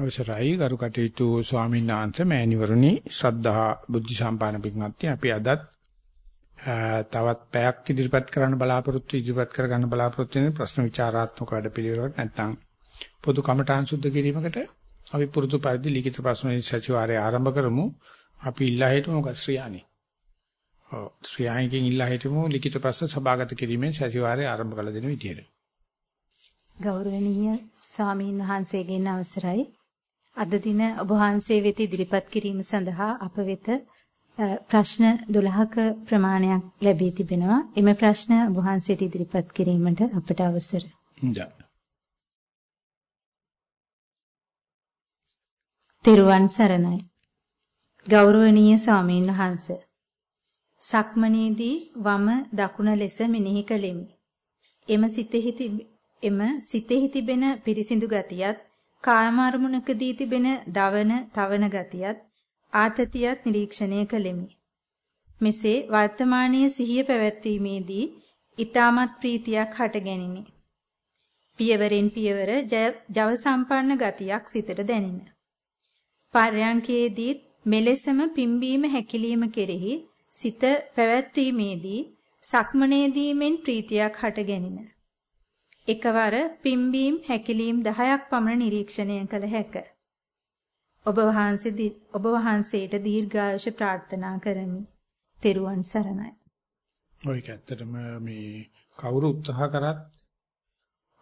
අවසරයි. ගරු කටයුතු ස්වාමීන් වහන්සේ මෑණිවරුනි ශ්‍රද්ධා බුද්ධ සම්පාදන පිටමැත්තේ අපි අදත් තවත් පැයක් ඉදිරිපත් කරන්න බලාපොරොත්තු ඉදිරිපත් කරගන්න බලාපොරොත්තු වෙන ප්‍රශ්න විචාරාත්මක වැඩපිළිවෙලකට නැත්නම් පොදු කමඨාන් සුද්ධ කිරීමකට අපි පුරුදු පරිදි ලිඛිත ප්‍රශ්න සචිවාරය ආරම්භ කරමු. අපි ඉල්ලා හිටමු මොකද ශ්‍රියානි ඔව්. ශ්‍රියානිකින් ඉල්ලා හිටමු ලිඛිත ප්‍රශ්න සභාගත කිරීමෙන් සචිවාරය ආරම්භ කළ දෙන විදියට ගෞරවනීය ස්වාමීන් වහන්සේගෙන් අවසරයි. අද දින ඔබ වහන්සේ වෙත ඉදිරිපත් කිරීම සඳහා අප වෙත ප්‍රශ්න 12ක ප්‍රමාණයක් ලැබී තිබෙනවා. එම ප්‍රශ්න ඔබ වහන්සේට ඉදිරිපත් කිරීමට අපට අවසර. තෙරුවන් සරණයි. ගෞරවනීය ස්වාමීන් වහන්ස. සක්මනේදී වම දකුණ ලෙස මෙනෙහි කළෙමි. එම සිතෙහි එම සිතෙහි තිබෙන පිරිසිදු ගතියත් කායම අරමුණකදී තිබෙන දවන, තවන ගතියත් ආතතියත් නිරීක්ෂණය කළෙමි. මෙසේ වර්තමානයේ සිහිය පැවැත්වීමේදී ඊ타මත් ප්‍රීතියක් හටගැනිනි. පියවරෙන් පියවර ජව සම්පන්න ගතියක් සිතට දැනින. පර්යංකයේදී මෙලෙසම පිම්බීම හැකිලිම කෙරෙහි සිත පැවැත්වීමේදී සක්මනේදීමෙන් ප්‍රීතියක් හටගැනින. එකවර පිම්බීම් හැකිලීම් 10ක් පමණ නිරීක්ෂණය කළ හැක. ඔබ වහන්සේ ඔබ වහන්සේට දීර්ඝායුෂ ප්‍රාර්ථනා කරමි. තෙරුවන් සරණයි. ඔය ඇත්තටම මේ කවුරු උත්සාහ කරත්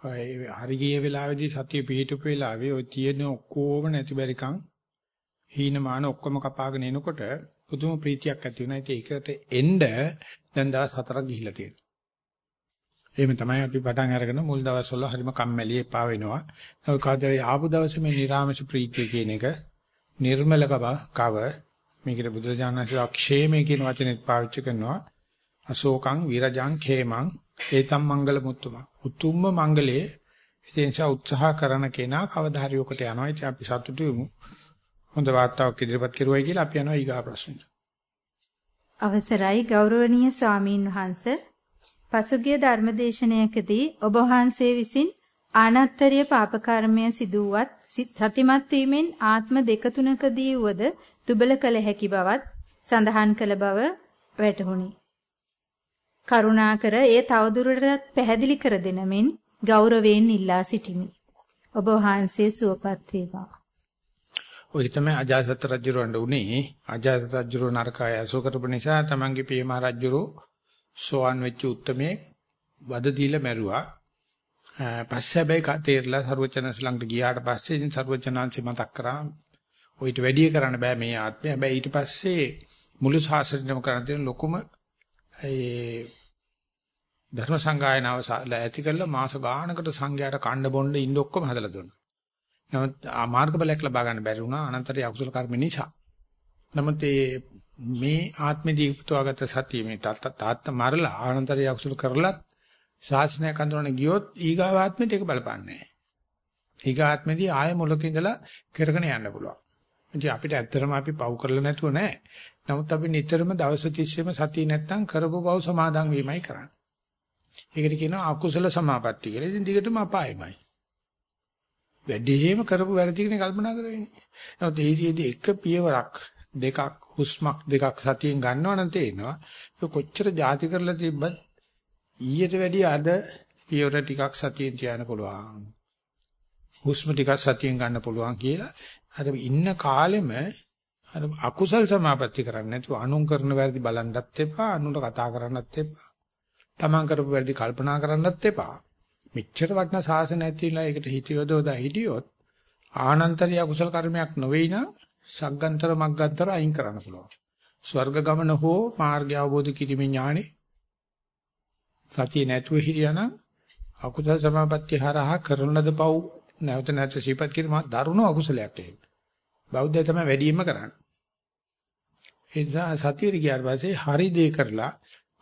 හරි ගිය වෙලාවේදී සතිය පිහිටුපු වෙලාවේ ඔය තියෙන ඔක්කොම නැති බැරිකම් හීනමාන ඔක්කොම කපාගෙන එනකොට පුදුම ප්‍රීතියක් ඇති වෙනවා. ඒකට එන්න දැන් දවස් හතරක් ගිහිල්ලා තියෙනවා. එහෙම තමයි අපි පටන් අරගෙන මුල් දවස්වල හරිම කම්මැලි එපා වෙනවා. ඔය කාදේ ආපු දවසේ මේ නිර්ාමශ ප්‍රීතිය කියන එක නිර්මලකව කව මේකට බුදුරජාණන්සේ අක්ෂේමේ කියන වචනේත් පාවිච්චි කරනවා. අශෝකං විරජං khemං ඒතම් මංගල මුතුම. උතුම්ම මංගලයේ ඉතින්සා උත්සාහ කරන කෙනා කවදා හරි ඔකට යනවා. ඉතින් අපි සතුටු වෙමු. හොඳ වාර්තාවක් ඉදිරිපත් කරුවයි කියලා අපි යනවා ඊගා ප්‍රශ්නෙට. අවසරයි ගෞරවනීය ස්වාමීන් වහන්සේ පසුගිය ධර්මදේශනයකදී ඔබ වහන්සේ විසින් ආනත්තරීය පාප කර්මය සිදුවත් සතිමත් වීමෙන් ආත්ම දෙක තුනකදී වද දුබල කළ හැකි බවත් සඳහන් කළ බව වැටහුණි. කරුණාකර ඒ තවදුරටත් පැහැදිලි කර දෙනමින් ගෞරවයෙන් ඉල්ලා සිටිමි. ඔබ වහන්සේ සුවපත් වේවා. ඔය තමයි අජාසත් රජුරවඬ උනේ අජාසත් රජුර නරකය අසු කරපු නිසා තමන්ගේ පියමහ රජුරෝ සෝවන් වෙච්ච උත්මේ වද දීලා මැරුවා. පස්සේ හැබැයි තේරලා ਸਰවචනස් ළඟට ගියාට පස්සේ ඉතින් ਸਰවචනාංශේ මතක් කරා ඔయిత වැඩි කරන්න බෑ මේ ආත්මය. හැබැයි ඊට පස්සේ මුළු ශාසනයම කරන් තියෙන ලොකුම ඒ ධර්ම සංගායනාව ඇති කරලා මාස ගාණකට සංඝයාට කණ්ඩ බොණ්ඩ ඉන්න ඔක්කොම හදලා දුන්නා. නමුත් ආ මාර්ග බලයක් ලබා ගන්න බැරි වුණා අනන්තරිය අකුසල කර්ම නිසා. නමුත් ඒ මේ ආත්මෙදී උපතවාගත සතිය මේ තාත්තා මරලා ආනන්තරය අකුසල කරලත් ශාසනයක් අඳුරන ගියොත් ඊගාව ආත්මෙට ඒක බලපන්නේ නැහැ. ඊගා ආත්මෙදී ආය මොලක ඉඳලා කරගෙන යන්න පුළුවන්. ඉතින් අපිට ඇත්තටම අපි පව් කරලා නැතුව නැහැ. නමුත් අපි නිතරම දවස් 30ෙම සතිය නැත්තම් කරපු පව් සමාදන් වීමයි කරන්නේ. ඒකට කියනවා අකුසල සමාපatti කියලා. ඉතින් දිගටම අපායමයි. වැඩිම කරපු වැරදි කෙනෙක් කල්පනා කරවෙන්නේ. නමුත් ඒසියේදී එක පියවරක් දෙකක් හුස්මක් දෙකක් සතියෙන් ගන්නවනම් තේරෙනවා ඒක කොච්චර ಜಾති කරලා තිබ්බත් ඊට වැඩිය අද පියවර ටිකක් සතියෙන් තියන්න පුළුවන්. හුස්ම ටිකක් සතියෙන් ගන්න පුළුවන් කියලා අර ඉන්න කාලෙම අර අකුසල් සමාපatti කරන්නේ නැතුව අනුන් කරන වැරදි බලන්නත් එපා අනුන්ට කතා කරන්නත් එපා. තමන් කරපු වැරදි කල්පනා කරන්නත් එපා. මෙච්චර වටිනා සාසන ඇතිලා ඒකට හිතියොදෝදා හිටියොත් ආනන්තරිය අකුසල කර්මයක් නොවේ නම් සග්ගන්තර මග්ගන්තර අයින් කරන්න පුළුවන්. ස්වර්ග ගමන හෝ මාර්ගය අවබෝධ කිරීමේ ඥානෙ සතිය නැතුව හිරියානම් අකුසල සමාපatti හරහා කරන ලද පව් නැවත නැවත සිපත් කිරීම දරුණු අකුසලයක් ඒක. බෞද්ධය තමයි වැඩිම කරන්නේ. ඒ නිසා සතිය ගියාට පස්සේ හරි දේ කරලා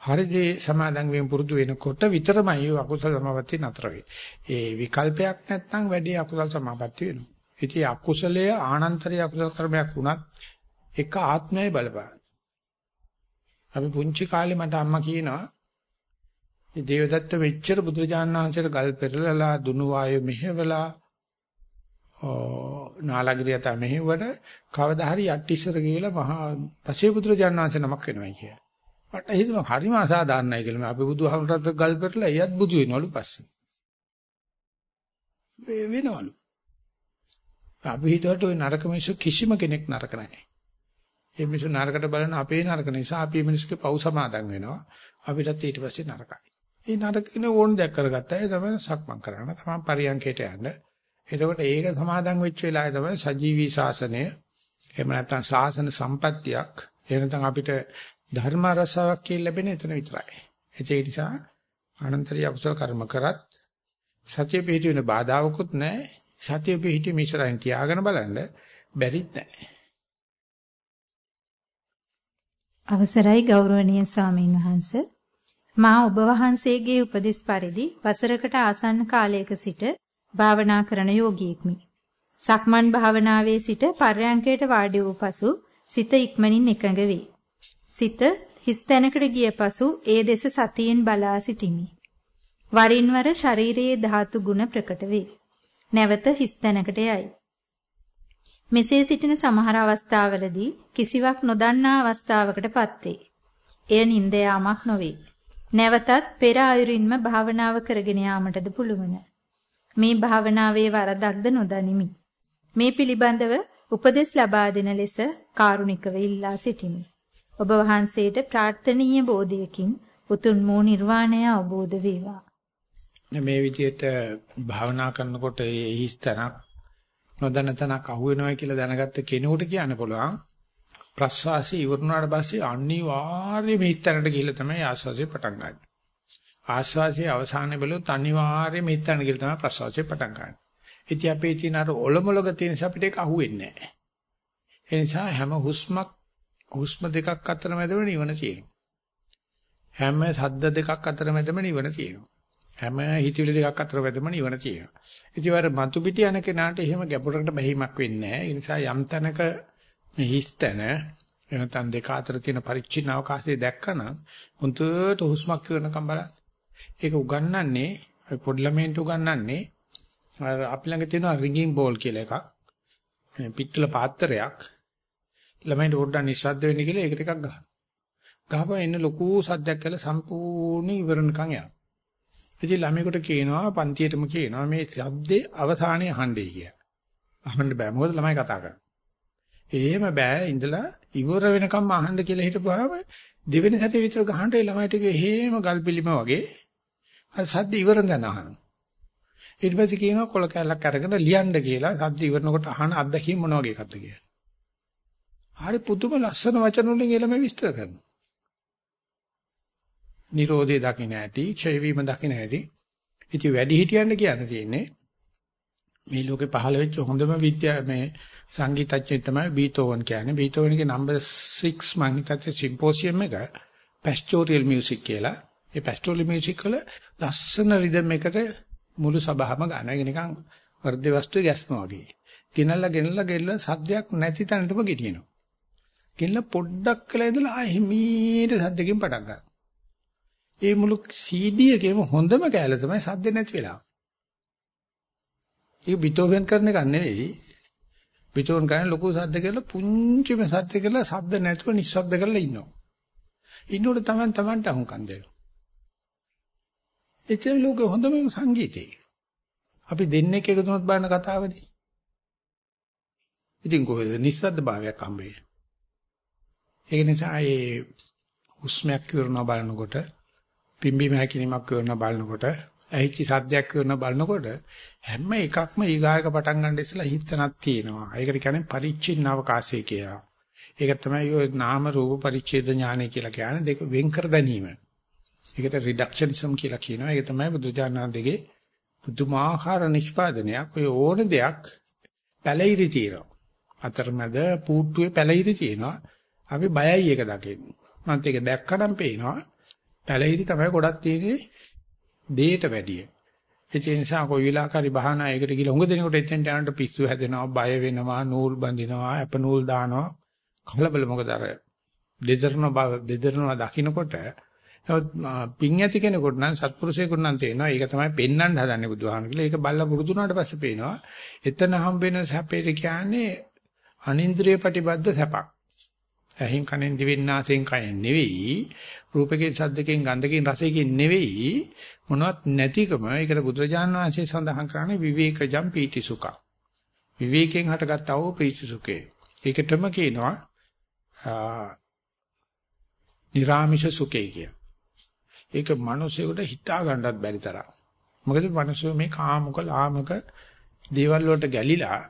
හරි දේ සමාදන් වීම පුරුදු වෙනකොට විතරමයි අකුසල සමාපatti නතර වෙන්නේ. ඒ විකල්පයක් නැත්නම් වැඩි අකුසල සමාපatti වෙනවා. ඉතින් අකුසලයේ ආනන්තරය අකුසල කර්මයක් වුණත් එක ආත්මයයි බලපාන. අපි පුංචි කාලේ මට අම්මා කියනවා මේ දේවදත්ත මෙච්චර බුදුරජාණන් වහන්සේට ගල් පෙරලලා දුනු වායු මෙහෙवला නාලගිරියට මෙහෙවට කවදා හරි යටිස්සර කියලා මහා පසේ ජානනාංශ නමක් වෙනවා කිය. මට හිතුණා හරිම අසාධාරණයි කියලා. මම අපේ බුදුහමරට ගල් පෙරලා එයත් බුදු වෙනවලු පස්සේ. වෙනවලු. අපි හිතුවට ওই නරක මිනිස්සු කිසිම කෙනෙක් නරක නැහැ. ඒ මිනිස්සු නරකට බලන අපේ නරක නිසා අපි මිනිස්සුගේ පව් සමාදන් වෙනවා. අපිටත් ඊට පස්සේ නරකයි. ඒ නරකින ඕන දෙයක් කරගත්තා. ඒ තමයි සක්මන් කරන්න. තමයි පරියන්කයට යන්න. එතකොට ඒක සමාදන් වෙච්ච වෙලාවේ තමයි සජීවී ශාසනය එහෙම නැත්නම් ශාසන සම්පත්තියක් එහෙම නැත්නම් අපිට ධර්ම රසාවක් කියලා ලැබෙන එතන විතරයි. ඒ නිසා අනන්තරිය අකුසල කර්ම කරත් සතිය පිහිටි වෙන බාධාවකුත් නැහැ. සතිය පිහිටි මිශ්‍රයන් තියාගෙන බලන්න බැරිත් නැහැ. අවසරයි ගෞරවනීය ස්වාමීන් වහන්ස මා ඔබ වහන්සේගේ උපදෙස් පරිදි වසරකට ආසන්න කාලයක සිට භාවනා කරන යෝගීෙක්මි. සක්මන් භාවනාවේ සිට පර්යංකයට වාඩි වූ පසු සිත ඉක්මනින් එකඟ වේ. සිත හිස් තැනකට ගිය පසු ඒ දෙස සතියෙන් බලා සිටිමි. වරින් වර ශරීරයේ ධාතු ගුණ ප්‍රකට වේ. නැවත හිස් තැනකට යයි. මෙසේ සිටින සමහර අවස්ථාවලදී කිසිවක් නොදන්නා අවස්ථාවකටපත් වේ. එය නිନ୍ଦ යාමක් නොවේ. නැවතත් පෙර ආයුරින්ම භාවනාව කරගෙන යාමටද පුළුවන්. මේ භාවනාවේ වරදක්ද නොදනිමි. මේ පිළිබඳව උපදෙස් ලබා දෙන ලෙස කාරුණිකව ඉල්ලා සිටිමි. ඔබ වහන්සේට ප්‍රාර්ථනීය බෝධියකින් උතුම් වූ නිර්වාණය අවබෝධ වේවා. මේ විදිහට භාවනා කරනකොට ඒ හිස්තනක් නොදන්න තැනක් අහු වෙනවා කියලා දැනගත්ත කෙනෙකුට කියන්න පුළුවන් ප්‍රස්වාසී ඉවරුනාට පස්සේ අනිවාර්යයෙන් මේ හිස්තනට ගිහිල්ලා තමයි ආස්වාසිය පටන් ගන්න. ආස්වාසියේ අවසානයේ බලුත් අනිවාර්යයෙන් මේ හිස්තනට ගිහිල්ලා තමයි ප්‍රස්වාසිය පටන් ගන්න. ඉතින් අපේ තියෙන අර ඔලොමලක තියෙන නිසා අපිට ඒක අහුවෙන්නේ නැහැ. ඒ නිසා හැම හුස්මක් හුස්ම දෙකක් අතර මැදම නිවන තියෙනවා. හැම සද්ද දෙකක් අතර මැදම නිවන තියෙනවා. හැම හිතවිලි දෙකක් අතර වැදම නිවන තියෙනවා. ඉතින් වර මතු පිට යන කෙනාට එහෙම ගැඹුරකට බැහිමක් වෙන්නේ නැහැ. ඒ නිසා යම් තැනක මේ හිස්තන එනතන් දෙක අතර තියෙන පරිච්ඡින්න අවකාශය දැක්කනම් හුදුට හුස්මක් වෙනකම් බලන්න. ඒක උගන්වන්නේ පොඩි ළමයින්ට උගන්වන්නේ අපි ළඟ තියෙන රින්ගින් බෝල් කියලා එකක්. පිත්තල පාත්‍රයක් ළමයින්ට පොඩ්ඩක් නිස්සද්ද වෙන්න කියලා ඒක ටිකක් ගහනවා. ගහපුවා එන්න ලොකු සද්දයක් කළා සම්පූර්ණ ඉවරනකම් යනවා. ඉතින් ළමයෙකුට කියනවා පන්තියේටම කියනවා මේ ශබ්දේ අවසානයේ අහන්නයි කියලා. අහන්න බෑ මොකද ළමයි කතා කරන්නේ. එහෙම බෑ ඉඳලා ඉවර වෙනකම් අහන්න කියලා හිටපුවාම දෙවෙනි සැරේ විතර ගහන්න ඒ ළමයිට එහෙම ගල්පිලිම වගේ අර සද්ද ඉවර දැන අහනවා. ඊට පස්සේ කියනවා කොල කැලක් අරගෙන ලියන්න කියලා සද්ද ඉවරනකොට අහන අත්දැකීම් මොන වගේ එකක්ද කියලා. හරි පුදුම ලස්සන වචන වලින් එළම විස්තර කරනවා. Nirodhe දකින්න ඇති, ක්ෂය වීම දකින්න ඇති. ඉතින් වැඩි හිටියන්න කියන්න තියෙන්නේ මේ ලෝකේ පහළ වෙච්ච හොඳම විද්‍යා මේ සංගීතඥයෙක් තමයි බීතෝවන් කියන්නේ. බීතෝවන්ගේ නම්බර් 6 මම හිතන්නේ සිම්පෝසියම් එක පැස්ටෝරියල් මියුසික් කියලා. ඒ පැස්ටෝරියල් මියුසික් වල ලස්සන රිද්ම් එකට මුළු සභාවම ගන්න. ඒක නිකන් වර්ධ්‍ය වස්තුවේ ගැස්ම වගේ. ගෙනල්ලා ගෙනල්ලා ගෙනල්ලා සද්දයක් නැති තැනටම ගෙනියනවා. ගෙනල්ලා පොඩ්ඩක් කළා ඉඳලා ආ හිමීට සද්දකින් පටන් ගන්නවා. ඒ මුළු CD එකේම හොඳම කැල තමයි සද්ද නැති වෙලාව. ඒක බිතෝවෙන් කරන එක නෙවෙයි. බිතෝවෙන් කරන ලොකු සද්ද කියලා පුංචිම සද්ද කියලා සද්ද නැතුව නිස්සද්ද කරලා ඉන්නවා. ඉන්නකොට Taman Tamanට අහුම්කම් දෙනවා. එච්චර ලෝකෙ හොඳම සංගීතේ. අපි දෙන්නේ එකතු වුණොත් බලන කතාවනේ. ඉතින් කොහෙද නිස්සද්ද භාවයක් හම්බෙන්නේ. ඒක නිසා ඒ හුස්මයක් කරනවා බලනකොට පිම්බීම හැකිනීමක් කරන බලනකොට ඇහිච්ච සද්දයක් කරන බලනකොට හැම එකක්ම ඊගායක පටන් ගන්න ඉස්සලා හිතනක් තියෙනවා. ඒකට කියන්නේ පරිච්ඡින්න අවකාශය කියලා. ඒක තමයි ඔය නාම රූප පරිච්ඡේද ඥානය කියලා කියන්නේ දෙක වෙන් කර ගැනීම. ඒකට රිඩක්ෂනිසම් කියලා කියනවා. ඒක තමයි බුදුජානනාදගේ පුදුමාකාර නිෂ්පාදනයක්. ඔය ඕන දෙයක් පැලිරි තියෙනවා. අතරමැද පූට්ටුවේ පැලිරි තියෙනවා. අපි බයයි ඒක දකින්න. මන්ත් ඒක දැක්කනම් පේනවා පැලිරි තමයි ගොඩක් තියෙන්නේ දේට වැඩිය. ඒ නිසා කොයි විලාකාරී බහනා ඒකට ගිහලා උඟ දෙනකොට එතෙන්ට යනකොට පිස්සු හැදෙනවා, බය වෙනවා, නූල් බඳිනවා, අප නූල් දානවා. කලබල මොකද අර දෙදරන බව දෙදරනවා දකින්නකොට පිං ඇති කෙනෙකුට නම් සත්පුරුෂයෙකුට නම් තේනවා ඒක තමයි පෙන්වන්න හදන්නේ බුදුහාමුදුරුවෝ කියලා. ඒක බල්ලා පුරුදු වුණාට පස්සේ පේනවා. එතන හම්බ වෙන සැපේට කියන්නේ අනින්ද්‍රිය ප්‍රතිබද්ධ සැපක්. ඇහින් කනෙන් දිවෙන් නාසයෙන් කයෙන් නෙවෙයි රූපකේ සද්දකෙන් ගන්ධකෙන් රසයෙන් නෙවෙයි මොනවත් නැතිකම ඒකට බුදුරජාණන් වහන්සේ සඳහන් කරන්නේ විවේකජම් පීති සුඛ විවේකයෙන් හටගත්තා වූ පීති සුඛේ ඒකටම කියනවා නිරාමිෂ සුඛේ කිය. ඒක මිනිසෙකුට හිතා ගන්නවත් බැරි තරම්. මොකද මිනිස්සු මේ කාමක ලාමක දේවල් වලට ගැලිලා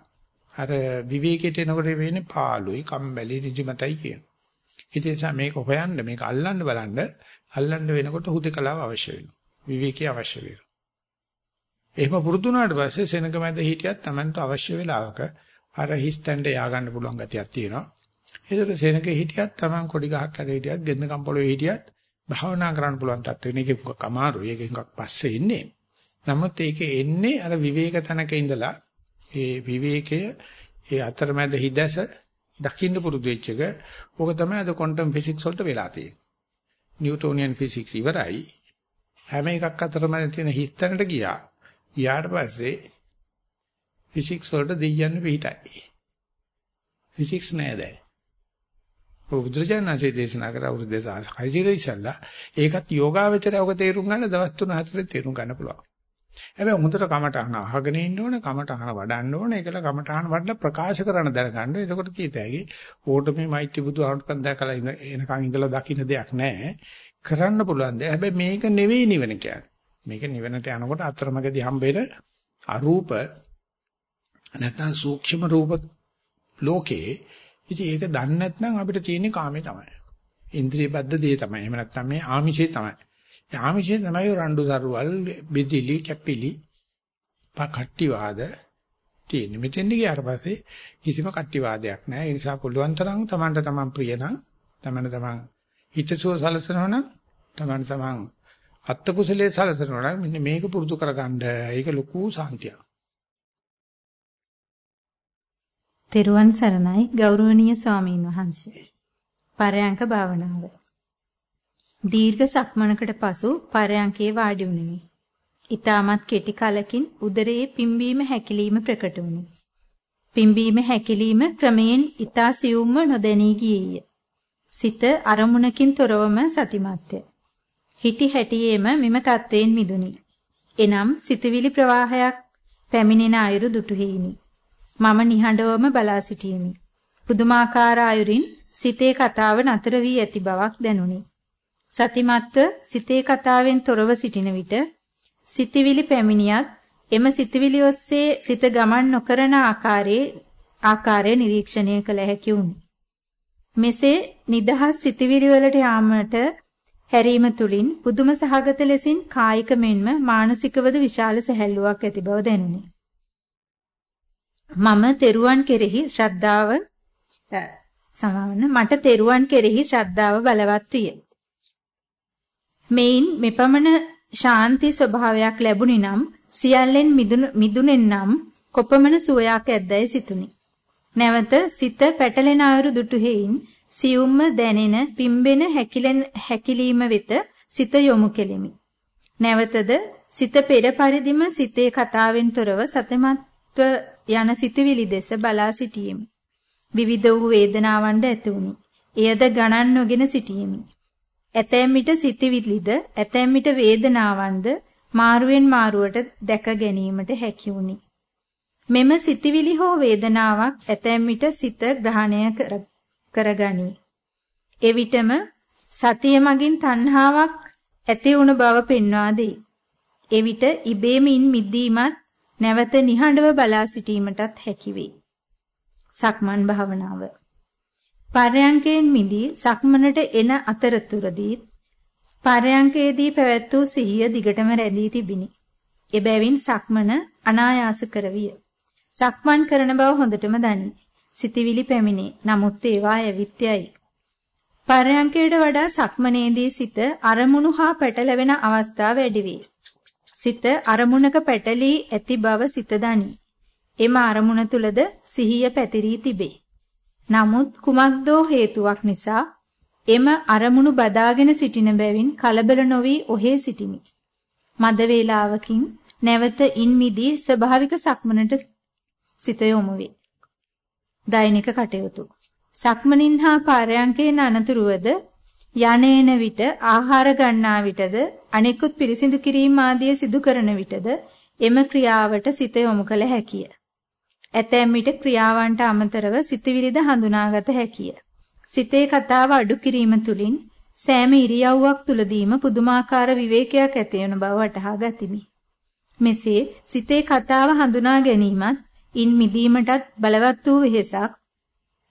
අර විවේකයට එනකොට වෙන්නේ පාළුයි කම්බැලි ඍජුමතයි කියන. ඒ නිසා මේක හොයන්න මේක අල්ලන්න බලන්න අල්ලන්න වෙනකොට හුදකලාව අවශ්‍ය වෙනවා. විවේකී අවශ්‍ය වෙනවා. එහෙම පුරුදු වුණාට පස්සේ සෙනඟ මැද හිටියත් Tamanට අවශ්‍ය වෙලාවක අර හිස්තැන්ට යා ගන්න පුළුවන් ගතියක් තියෙනවා. ඒතර සෙනඟ හිටියත් Taman කොඩි ගහක් කඩ හිටියත් ගෙන්න කම්පලොවේ හිටියත් භාවනා කරන්න පුළුවන් තත්ත්වෙ නේ ඒක අමාරුයි. ඒක එකක් පස්සේ ඉන්නේ. නමුත් ඒක එන්නේ අර විවේක තනක ඉඳලා ඒ විවේකය ඒ අතරමැද හිදැස දකින්න පුරුදු වෙච්ච එක ඕක තමයි අද ක්වොන්ටම් ෆිසික්ස් වලට වෙලා තියෙන්නේ. නිව්ටෝනියන් ෆිසික්ස් ඉවරයි. හැම එකක් අතරමැද තියෙන හිස්තැනට ගියා. ගියාට පස්සේ ෆිසික්ස් වලට දෙයියන්න පිටයි. ෆිසික්ස් නෑ දැන්. බුදුරජාණන්සේ දේශනා කර අවුරුදු 2600 ඉස්සල්ලා ඒකත් යෝගාවචරයවක තේරුම් ගන්න දවස් 3-4 තේරුම් ගන්න පුළුවන්. හැබැයි හොඳට කමටහන අහගෙන ඉන්න ඕනේ, කමටහන වඩන්න ඕනේ, ඒකල කමටහන වඩලා ප්‍රකාශ කරන දැනගන්න. එතකොට කීතෑගේ ඕට මේ මෛත්‍රී බුදුහාමුදුරන් දැකලා එනකන් ඉඳලා දකින්න දෙයක් නැහැ. කරන්න පුළුවන් දේ. හැබැයි මේක නෙවෙයි නිවන කියන්නේ. මේක නිවනට යනකොට අතරමඟදී හම්බෙන අරූප නැත්නම් සූක්ෂම රූප ලෝකේ ඉතින් ඒක දන්නේ නැත්නම් අපිට තියෙන්නේ කාමේ තමයි. ඉන්ද්‍රිය බද්ධ දේ තමයි. එහෙම නැත්නම් මේ ආමිෂේ තමයි. ආමිෂේ තමයි රණ්ඩු සරුවල් බෙදිලි කැපිලි පකට්ටිවාද තියෙන්නේ. මෙතෙන්දි ගියාට පස්සේ කිසිම කට්ටිවාදයක් නැහැ. ඒ නිසා පුළුවන් තරම් Tamanට Taman ප්‍රිය නම් Taman Taman හිතසුව සලසනවා නම් Taman Taman අත්ත කුසලයේ සලසනවා නම් මෙන්න මේක පුරුදු කරගන්න. ඒක ලොකු සාන්තියක්. තෙරුවන් සරණයි ගෞරවනීය ස්වාමීන් වහන්සේ. පරයන්ක භාවනාව දීර්ඝ සක්මනකට පසු පරයන්කේ වාඩි වුනිමි. ඊටමත් කෙටි කලකින් උදරයේ පිම්බීම හැකිලිම ප්‍රකට වුනි. පිම්බීම හැකිලිම ක්‍රමයෙන් ඊතා සියුම්ව නොදැනී ගියේය. සිත අරමුණකින් තොරවම සතිමත්ය. හිටි හැටියේම මෙම තත්වයෙන් මිදුනි. එනම් සිතවිලි ප්‍රවාහයක් පැමිණෙන අයුරු දුටුහිිනි. මම නිහඬවම බලා සිටියෙමි. පුදුමාකාර අයුරින් සිතේ කතාව නතර වී ඇති බවක් දැනුනි. සතිමත්ව සිතේ කතාවෙන් තොරව සිටින විට සිතවිලි පැමිණියත් එම සිතවිලි ඔස්සේ සිත ගමන් නොකරන ආකාරයේ ආකාරය නිරීක්ෂණය කළ හැකි වුණි. මෙසේ නිදහස් සිතවිලි වලට යාමට හැරීම තුලින් පුදුම සහගත ලෙසින් කායික මෙන්ම මානසිකවද විශාල සැහැල්ලුවක් ඇති බව දැනුනි. මම තෙරුවන් කෙරෙහි ශ්‍රද්ධාව සමාවන්න මට තෙරුවන් කෙරෙහි ශ්‍රද්ධාව බලවත් විය. මෙයින් මෙපමණ ශාන්ති ස්වභාවයක් ලැබුණි නම් සියල්ලෙන් මිදුනෙන් නම් කොපමණ සුවයක් ඇද්දැයි සිතුනි. නැවත සිත පැටලෙන අයුරු දුටු හේයින් සියුම්ම දැනෙන පිම්බෙන හැකිලෙන හැකිලීම වෙත සිත යොමු කෙලිමි. නැවතද සිත පෙර පරිදිම සිතේ කතාවෙන් තොරව සතමත්ව යන සිතවිලි දෙස බලා සිටියෙමි. විවිධ වූ වේදනාවන්ද ඇති වුනි. එයද ගණන් නොගෙන සිටියෙමි. ඇතැම් විට සිතවිලිද ඇතැම් විට වේදනාවන්ද මාරුවෙන් මාරුවට දැක ගැනීමට හැකි වුනි. මෙම සිතවිලි හෝ වේදනාවක් ඇතැම් විට සිත ග්‍රහණය කරගනී. එවිටම සතිය මගින් තණ්හාවක් ඇති වුණ බව පෙන්වා දෙයි. එවිට ඉබේමින් මිදීමත් නැවත නිහඬව බලා සිටීමටත් හැකි වේ. සක්මන් භාවනාව පර්යංකයෙන් මිදී සක්මනට එන අතරතුරදී පර්යංකයේදී පැවැත් වූ සිහිය දිගටම රැඳී තිබිනි. එබැවින් සක්මන අනායාස කරවිය. සක්මන් කරන බව හොඳටම දනි. සිතවිලි පැමිණේ. නමුත් ඒවා ඇවිත්‍යයි. පර්යංකයට වඩා සක්මනේදී සිත අරමුණු හා පැටලෙන අවස්ථා වැඩි වේ. සිත අරමුණක පැටලී ඇති බව සිත දනි. එම අරමුණ තුලද සිහිය පැතිරී තිබේ. නමුත් කුමක්දෝ හේතුවක් නිසා එම අරමුණු බදාගෙන සිටින බැවින් කලබල නොවි ඔහේ සිටිමි. මද වේලාවකින් නැවත ඉන් මිදී ස්වභාවික සක්මනට සිත යොමු වේ. දෛනික කටයුතු. සක්මනින් හා පාරයන්කේන අනතුරුවද යන්නේන විට ආහාර ගන්නා විටද අනෙකුත් පිරිසිදු කිරීම ආදිය සිදු කරන විටද එම ක්‍රියාවට සිත යොමු කළ හැකිය. ඇතැම් විට ක්‍රියාවන්ට අමතරව සිතවිලිද හඳුනාගත හැකිය. සිතේ කතාව අඩු කිරීම තුළින් සෑම ඉරියව්වක් තුලදීම පුදුමාකාර විවේකයක් ඇති වෙන බව වටහා ගතිමි. මෙසේ සිතේ කතාව හඳුනා ගැනීමත් ඉන් මිදීමටත් බලවත් වූ වෙහෙසක්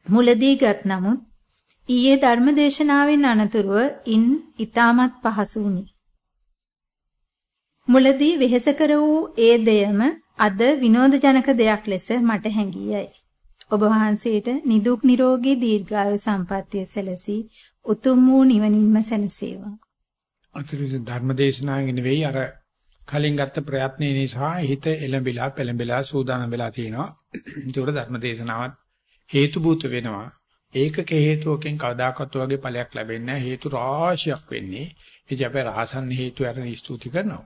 මුලදී ගත් නමුත් ඊයේ ධර්මදේශනාවෙන් අනතුරුව ඉන් ඊටමත් පහසු වුනි. මුලදී වෙහෙස කර වූ ඒ දෙයම අද විනෝදජනක දෙයක් ලෙස මට හැඟියයි. ඔබ වහන්සේට නිදුක් නිරෝගී දීර්ඝායු සම්පන්නිය සැලසී උතුම් වූ නිවනින්ම සැනසේවා. අතිරිත ධර්මදේශනාවෙන් නෙවෙයි අර කලින් ගත්ත ප්‍රයත්නේ නිසා හිත එළඹිලා පෙළඹිලා සූදානම් වෙලා තියෙනවා. ඒකට ධර්මදේශනාවත් හේතු භූත වෙනවා. ඒකක හේතුවකින් කවදාකවත් වගේ ඵලයක් ලැබෙන්නේ නැහැ. හේතු රාශියක් වෙන්නේ. ඉතින් අපි රහසන් හේතු අරන් ස්තුති කරනවා.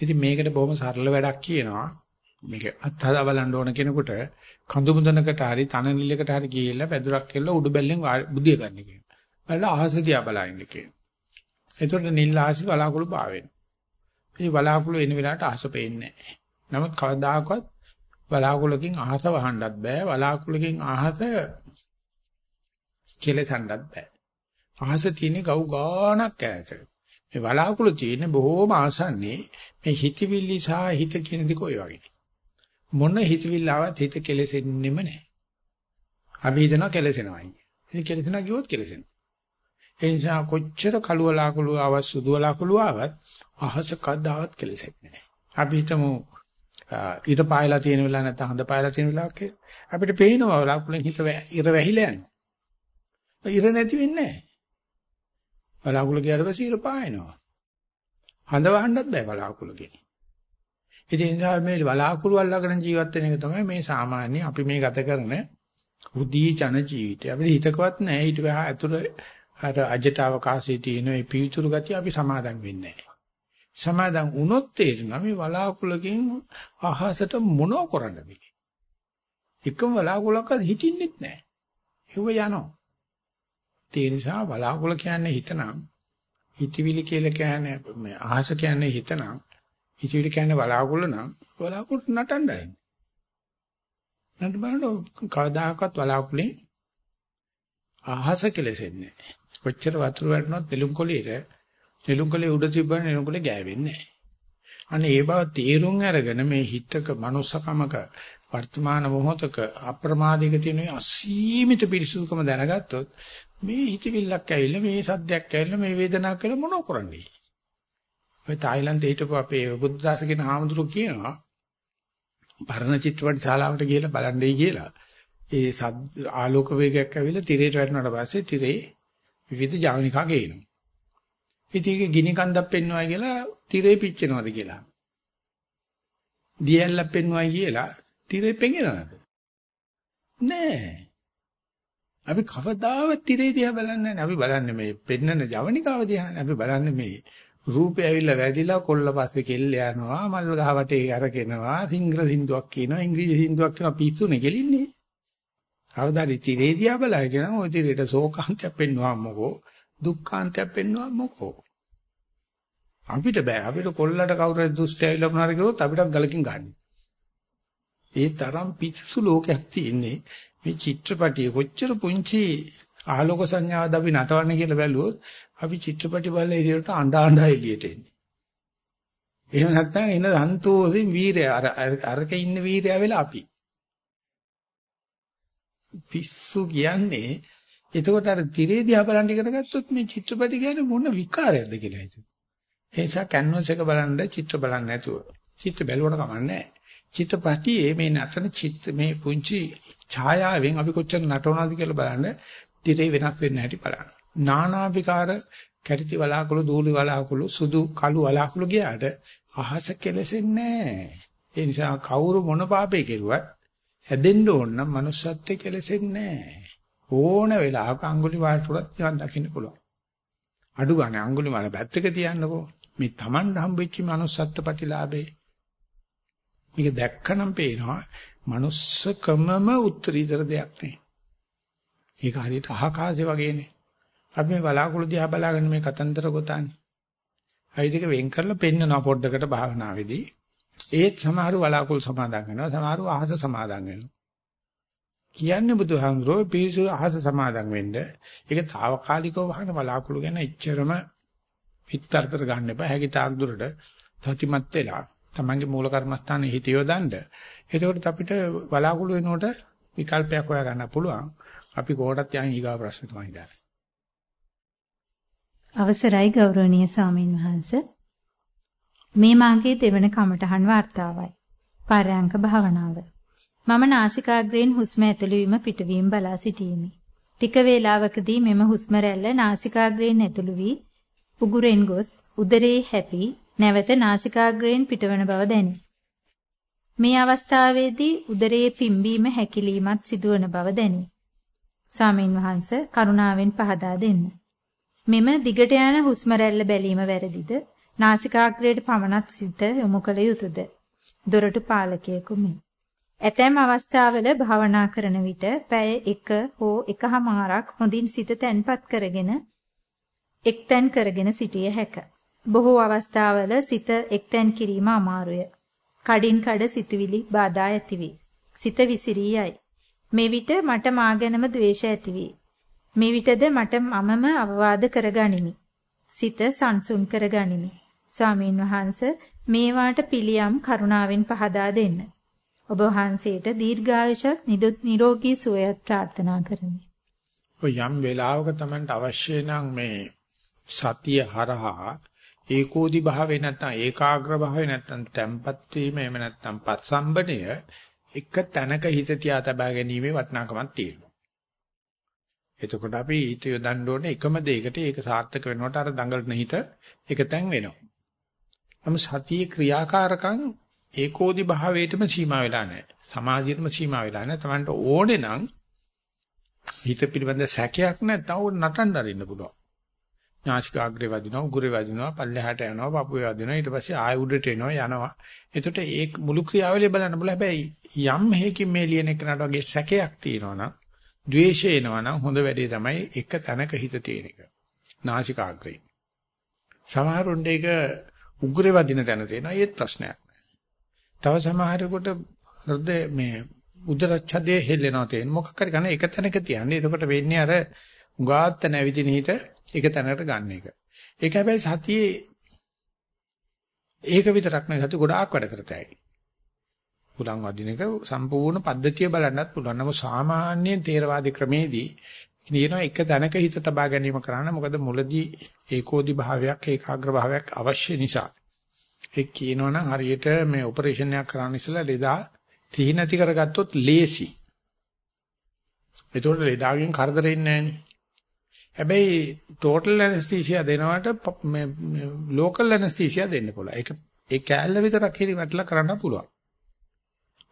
ඉතින් මේකට බොහොම සරල වැඩක් කියනවා. මේක අත්හදා බලන්න ඕන කෙනෙකුට කඳු මුදනකට හරි තන නිලකට හරි ගිහිල්ලා පැදුරක් කෙල්ල උඩු බැල්ලෙන් බුදිය ගන්න කියනවා. බලලා අහස දිහා බලන්න කියනවා. එතකොට නිල් ආසි බලාකුළු පාවෙන. මේ බලාකුළු එන වෙලාවට අහස පේන්නේ නැහැ. නමුත් කවදාකවත් බලාකුළුකින් අහස වහන්නත් බෑ. බලාකුළුකින් අහස කෙලසන්නත් බෑ. අහස තියෙන ගව් ගානක් ඈත. මේ බලාකුළු තියෙන බොහෝම ආසන්නේ මේ හිතවිලි සහ හිත කියන දේ කොයි වගේ. මොන හිතවිල්ල ආවත් හිත කෙලෙසෙන්නෙම නැහැ. අපි හිතනවා කෙලෙසෙනවායි. ඉතින් කෙලෙසෙනවා කිව්වොත් කෙලෙසෙනවා. ඒ නිසා කොච්චර කළු වලාකුළු ආවත් සුදු වලාකුළු ආවත් අහස කද්දාවත් කෙලෙසෙන්නේ නැහැ. අපි හිතමු ඊට පායලා තියෙන වෙලාව නැත්නම් හඳ පායලා තියෙන වෙලාවක අපිට පේනවා වලාකුළුෙන් හිත ඉර වැහිලා යනවා. ඉර නැති වෙන්නේ නැහැ. වලාකුළු ගියාට පස්සේ ඉර පායනවා. හඳ වහන්නත් බෑ වලාකුළුගෙන්. ඉතින් මේ බලාකුළු අල්ලගෙන ජීවත් වෙන එක තමයි මේ සාමාන්‍ය අපි මේ ගත කරන උදී ජන ජීවිතය. අපිට හිතකවත් නැහැ ඊට වහා ඇතුළ අර අජට අවකාශයේ තියෙන මේ පීචුරු ගතිය අපි සමාදම් වෙන්නේ නැහැ. සමාදම් වුණොත් තේරෙනවා මේ බලාකුළකින් අහසට මොනව කරන්නද මේ. එකම බලාකුළක්වත් හිටින්නෙත් නැහැ. ඒව යනවා. ඒ නිසා බලාකුළ කියන්නේ හිතනම් හිතවිලි කියලා කියන්නේ අහස කියන්නේ හිතනම් හිතවිලි කියන්නේ බලාකුළු නම් බලාකුළු නටන්නයි. නට බලන්න කවදාකවත් බලාකුළුේ අහස කෙලෙසෙන්නේ නැහැ. කොච්චර වතුර වැටුණත් නෙළුම් කොළේට නෙළුම් කොළේ උඩ තිබ්බම නෙළුම් කොළේ ගෑවෙන්නේ නැහැ. අනේ ඒ බව තීරුම් අරගෙන මේ හිතක manussකමක වර්තමාන මොහොතක අප්‍රමාදික තියෙන අසීමිත පිරිසුදුකම දැනගත්තොත් මේ හිතවිල්ලක් ඇවිල්ලා මේ සද්දයක් ඇවිල්ලා මේ වේදනාවක් කියලා මොනව කරන්නේ? ඔය තායිලන්තේ හිටපු අපේ බුද්ධදාස කියන හාමුදුරුවෝ කියනවා පරණ චිත්‍රපට ශාලාවට ගිහලා බලන්නයි කියලා. ඒ ආලෝක වේගයක් ඇවිල්ලා තිරේට වැටුණාට පස්සේ තිරේ විවිධ ජවනිකා ගේනවා. ඉතින් ඒක ගිනි කන්දක් පෙන්වනවා කියලා තිරේ පිච්චෙනවද කියලා. දියැල්ලක් පෙන්වනවා කියලා තිරේ පෙඟෙනවද? නෑ. අපි කවදාවත් තිරේ දිහා බලන්නේ නැහැ. අපි බලන්නේ මේ පෙන්නන ජවනිකාව දිහා. අපි බලන්නේ මේ රූපය ඇවිල්ලා වැදිලා කොල්ල පස්සේ කෙල්ල යනවා මල් ගහ වටේ අරගෙනවා සිංහල සින්දුවක් කියනවා ඉංග්‍රීසි සින්දුවක් කියනවා පිස්සුනේ ගෙලින්නේ කවදාද ඉතිරේදියා බලයිද නම් ඔය ඉතිරේට ශෝකාන්තයක් පෙන්වවා මොකෝ දුක්ඛාන්තයක් පෙන්වවා මොකෝ. අපිට බෑ. අපිට කොල්ලට කවුරු හරි දුෂ්ටය ඇවිල්ලා මොනාර කිව්වොත් අපිටත් ගලකින් ගන්න. ඒ තරම් පිස්සු ලෝකයක් තියෙන්නේ මේ චිත්‍රපටිය කොච්චර පුංචි ආලෝක සංඥාවද අපි නටවන්නේ කියලා බැලුවොත් අපි චිත්‍රපටි බලලා එළියට අඬ අඬ එළියට එන්නේ. එහෙම නැත්නම් එන සන්තෝෂෙන් වීරය අර අරක ඉන්න වීරයා වෙලා අපි. පිස්සු කියන්නේ එතකොට අර තිරේ දිහා බලන් ඉගෙන ගත්තොත් මේ චිත්‍රපටි කියන්නේ මොන විකාරයක්ද කියලා හිතුවා. ඒ නිසා කැන්වස් එක බලන්න චිත්‍ර බලන්න නැතුව චිත්‍ර බැලුවට කමන්නේ චිත්‍රපටියේ මේ නටන චිත්‍ර මේ පුංචි ඡායාවෙන් අපි කොච්චර නටනවද කියලා බලන්න තිරේ වෙනස් වෙන්න හැටි බලන්න. නානාවිකාර කැටිති වලාකුළු දූලි වලාකුළු සුදු කළු වලාකුළු ගියාට අහස කෙලසෙන්නේ ඒ නිසා කවුරු මොන පාපේ කෙරුවත් හැදෙන්න ඕන නම් manussත්ත්වයේ කෙලසෙන්නේ ඕන වෙලාවක අඟුලි වාටුවත් නිවන් දකින්න පුළුවන්. අඩු ගන්න අඟුලිමාල පැත්තක තියන්නකෝ. මේ Taman හම්බෙච්ච manussත්ත්ව ප්‍රතිලාභේ. මේක දැක්කනම් පේනවා manussකමම උත්තරීතර දෙයක් නේ. ඒක හරියට අහකාසේ වගේනේ. අපි මේ බලාකුළු දිහා බලාගෙන මේ කතන්දර ගොතන්නේ. අයිතික වෙන් කරලා පෙන්නනවා පොඩ්ඩකට භාවනාවේදී. ඒත් සමහරව බලාකුළු සමාදන් වෙනවා, සමහරව අහස සමාදන් වෙනවා. කියන්නේ බුදුහාමුදුරුවෝ පිසු අහස සමාදන් වෙන්න. ඒක తాවකාලිකව වහන බලාකුළු ගැන එච්චරම පිටතරතර ගන්න එපා. හැකි තාක් දුරට සතිමත් වෙලා තමන්ගේ මූල කර්මස්ථානයේ හිත යොදන්න. එතකොට අපිට බලාකුළු වෙනකොට විකල්පයක් හොයා ගන්න පුළුවන්. අපි කොහොටත් යන් ඊගා ප්‍රශ්න තමයි ඉන්නේ. අවසරයි ගෞරවනීය ස්වාමීන් වහන්ස. මේ මාගේ දෙවන කමටහන් වார்த்தාවයි පරයන්ක භාවනාව. මම නාසිකාග්‍රයෙන් හුස්ම ඇතුළුවීම පිටවීම බලා සිටීමි ටික වේලාවකදී මෙම හුස්ම රැල්ල නාසිකාග්‍රයෙන් ඇතුළු වී උගුරෙන් ගොස් උදරේ හැපි නැවත නාසිකාග්‍රයෙන් පිටවන බව දැනේ. මේ අවස්ථාවේදී උදරයේ පිම්බීම හැකිලීමත් සිදුවන බව දැනේ. ස්වාමීන් වහන්ස කරුණාවෙන් පහදා දෙන්න. මෙම දිගට යන හුස්ම රැල්ල බැලීම වැරදිද? නාසිකාග්‍රයට පමණක් සිත යොමු කළ යුතුයද? දොරටු පාලකයෙකු මේ ඇතැම් අවස්ථාවල භාවනා කරන විට පැය 1 හෝ එකහමාරක් හොඳින් සිත තැන්පත් කරගෙන එක්තැන් කරගෙන සිටිය හැක. බොහෝ අවස්ථාවල සිත එක්තැන් කිරීම අමාරුය. කඩින් කඩ සිතුවිලි බාධා ඇතිවේ. සිත විසිරී යයි. මේ විට මට මා ගැනම ද්වේෂ ඇතිවේ. මේ විටද මට මමම අවවාද කරගනිමි. සිත සංසුන් කරගනිමි. ස්වාමීන් වහන්ස මේවාට පිළියම් කරුණාවෙන් පහදා දෙන්න. ඔබ වහන්සේට දීර්ඝායුෂත් නිදුක් නිරෝගී සුවයත් ප්‍රාර්ථනා කරමි. ඔය යම් වෙලාවක Tamanට අවශ්‍ය නම් මේ සතිය හරහා ඒකෝදි භාවේ නැත්නම් ඒකාග්‍ර භාවේ නැත්නම් tempat වීම එහෙම නැත්නම් පස්සම්බණය එක තැනක හිත තියා තබා ගැනීමේ වටිනාකමක් තියෙනවා. එතකොට අපි ඊට යොදන්න ඕනේ එකම දෙයකට ඒක සාර්ථක වෙනකොට අර දඟලන හිත එකතෙන් වෙනවා. නමුත් සතියේ ක්‍රියාකාරකම් ඒකෝදි භාවයටම සීමා වෙලා නැහැ. සමාධියටම සීමා වෙලා නැහැ. Tamanට ඕනේ නම් හිත පිළිබඳ සැකයක් නැත්නම් උන් නටන්න අරින්න පුළුවන්. නාසිකාග්‍රේ වදිනවා, උගුරේ වදිනවා, පල්ලෙහාට යනවා, පපුවේ වදිනවා. ඊට පස්සේ ආය උඩට එනවා, යනවා. එතකොට ඒ මුළු ක්‍රියාවලිය බලන්න බුල හැබැයි යම් හේකින් මේ ලියන එකනට වගේ සැකයක් තියෙනවා නම්, ද්වේෂය එනවා නම් හොඳ වැඩේ තමයි එක තැනක හිත තියෙන එක. නාසිකාග්‍රේ. සමහරුන්ට ඒක උගුරේ වදින තැන තියෙනවා. ඒත් ප්‍රශ්නයක්. තව සමහරෙකුට හෘද මේ උදරච්ඡදයේ හෙල්ලෙනවා තේන මොකක් හරි ගන්න එක තැනක තියන්නේ. එතකොට වෙන්නේ අර උගාත්ත නැවිදින හිත එක තැනකට ගන්න එක. ඒක හැබැයි සතියේ ඒක විතරක් නෙවෙයි සතිය ගොඩාක් වැඩ කරතයි. උලන් වදින එක සම්පූර්ණ පද්ධතිය බලන්නත් පුළුවන්. නමුත් සාමාන්‍ය තේරවාදී ක්‍රමේදී කියනවා එක තැනක හිත තබා ගැනීම කරන්න. මොකද මුලදී ඒකෝදි භාවයක් ඒකාග්‍ර භාවයක් අවශ්‍ය නිසා. ඒ කියනවනම් හරියට මේ ඔපරේෂන් එකක් කරන්න ඉස්සලා ලෙඩා තීන නැති කරගත්තොත් ලේසි. ඒතකොට ලෙඩාගෙන් කරදරෙන්නේ නැහනේ. හැබැයි ටෝටල් ඇනස්තීසියා දෙනවට මේ ලෝකල් ඇනස්තීසියා දෙන්න පුළුවන්. ඒක ඒ කෑල්ල විතරක් හිරි වැටලා කරන්න පුළුවන්.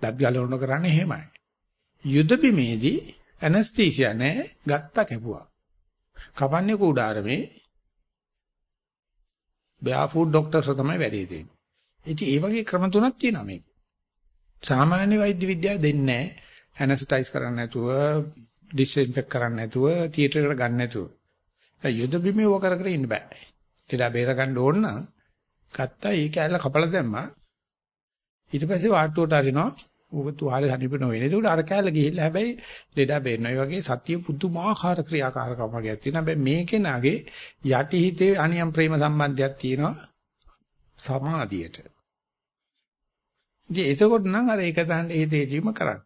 දත් ගලවන කරන්නේ එහෙමයි. යුද බිමේදී ඇනස්තීසියා නැහැ ගත්ත කැපුවා. කපන්නේ කුඩාරමේ බෑෆුඩ් ડોක්ටර්ස් තමයි වැඩේ තියෙන්නේ. ඉතින් ඒ වගේ ක්‍රම තුනක් තියෙනවා මේක. සාමාන්‍ය වෛද්‍ය විද්‍යාව දෙන්නේ නැහැ. ඇනස්තයිස් කරන්න නැතුව, ඩිස්ඉන්ෆෙක්ට් කරන්න නැතුව, තියටර් එකට ගන්න නැතුව. ඒ යුද බිමේ ඕක කර කර ඉන්න බෑ. ඊට බේර ගන්න ඕන නම් ගත්තා ඒ කැල්ල කපලා දැම්මා. ඊට පස්සේ වාට්ටුවට අරිනවා. ඌක තුවාලේ හනිප නොවෙන. ඒකට අර කැල්ල ගිහිල්ලා හැබැයි ලෙඩා බේරනවා. ඒ වගේ සතිය පුදුමාකාර ක්‍රියාකාරකම් වගේ තියෙනවා. හැබැයි මේකේ නාගේ යටි හිතේ අනියම් ප්‍රේම සම්බන්ධයක් තියෙනවා සමාධියට. ඉතින් එතකොට නම් අර ඒක තහඬ ඒ දෙජීම කරන්න.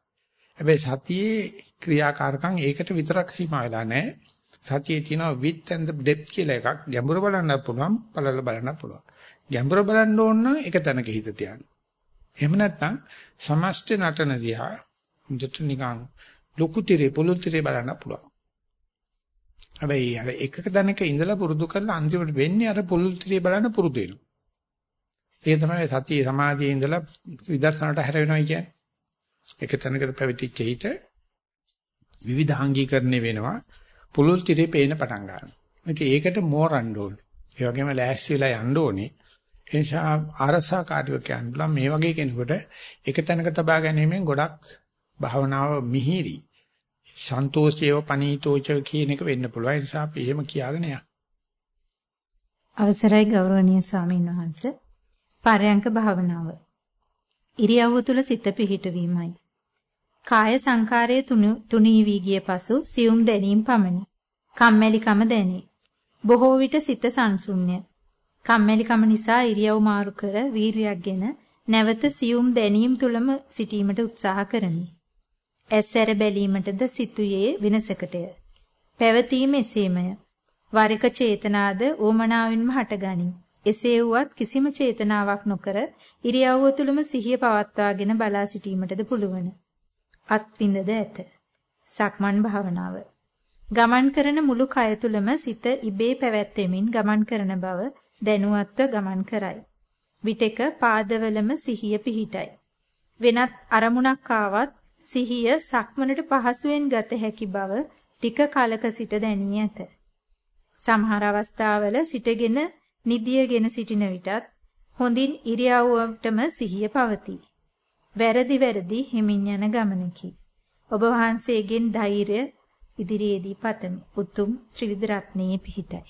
හැබැයි සතියේ ක්‍රියාකාරකම් ඒකට විතරක් සීමා වෙලා නැහැ. සතියේ තියෙනවා width and the depth කියලා එකක්. ගැඹුර බලන්න පුළුවන්, පළල බලන්න පුළුවන්. ගැඹුර බලන්න ඕන නම් එක තැනක හිත තියන්න. එහෙම නැත්නම් සමස්ත නටන දිහා හොඳට නිකන් ලොකු තිරේ පොළොල් තිරේ බලන්න පුළුවන්. හැබැයි අර එකක දැනක ඉඳලා පුරුදු කරලා අන්තිමට වෙන්නේ අර පොළොල් තිරේ බලන්න පුරුදු වෙනවා. ඒ තමයි සතිය සමාධියේ ඉඳලා විදර්ශනට හැර වෙනවා කියන්නේ. එක තැනකට පැවිදිච්ච හිත විවිධාංගීකරණය වෙනවා. පුලුල් තිරේ පේන පටන් ගන්නවා. ඉතින් ඒකට මෝරන්න ඕනේ. ඒ වගේම ලෑස්ති වෙලා යන්න ඕනේ. ඒ නිසා ආරසාකාරීව කියනවා මේ වගේ කෙනෙකුට එක තැනක තබා ගැනීමෙන් ගොඩක් භාවනාව මිහිරි. සන්තෝෂයව පනීතෝච කියන එක වෙන්න පුළුවන්. ඒ නිසා අපි එහෙම කියාගෙන යන්න. අවසරයි ගෞරවනීය ස්වාමීන් වහන්ස. පරයන්ක භාවනාව. ඉරියව්ව තුල සිත පිහිටවීමයි. කාය සංකාරයේ තුනී වී ගිය පසු සියුම් දැනීම් පමණි. කම්මැලිකම දැනේ. බොහෝ විට සිත සංසුන්්‍ය. කම්මැලිකම නිසා ඉරියව් මාරු කර වීරියක්ගෙන නැවත සියුම් දැනීම් තුලම සිටීමට උත්සාහ කරමි. ඇස්සැර බැලීමටද සිතුයේ වෙනසකටය. පැවතීම එසේමය. වරික චේතනාද ඕමනාවින්ම හටගනී. එසේ වුවත් කිසිම චේතනාවක් නොකර ඉරියව්ව තුලම සිහිය පවත්වාගෙන බලා සිටීමටද පුළුවන්. අත්විඳද ඇත. සක්මන් භාවනාව. ගමන් කරන මුළු කය තුලම සිත ඉබේ පැවැත්වෙමින් ගමන් කරන බව දැනුවත්ව ගමන් කරයි. විටක පාදවලම සිහිය පිහිටයි. වෙනත් අරමුණක් ආවත් සිහිය සක්මනට පහසුවෙන් ගත හැකි බව ටික කලක සිට දැනී ඇත. සමහර අවස්ථාවල සිටගෙන නිදියගෙන සිටින විටත් හොඳින් ඉරියව්වටම සිහිය පවතී. වැරදි වැරදි හිමින් යන ගමනකි. ඔබ වහන්සේගෙන් ධෛර්ය ඉදිරියේදී පතමි. උතුම් ත්‍රිවිධ රත්නයේ පිහිටයි.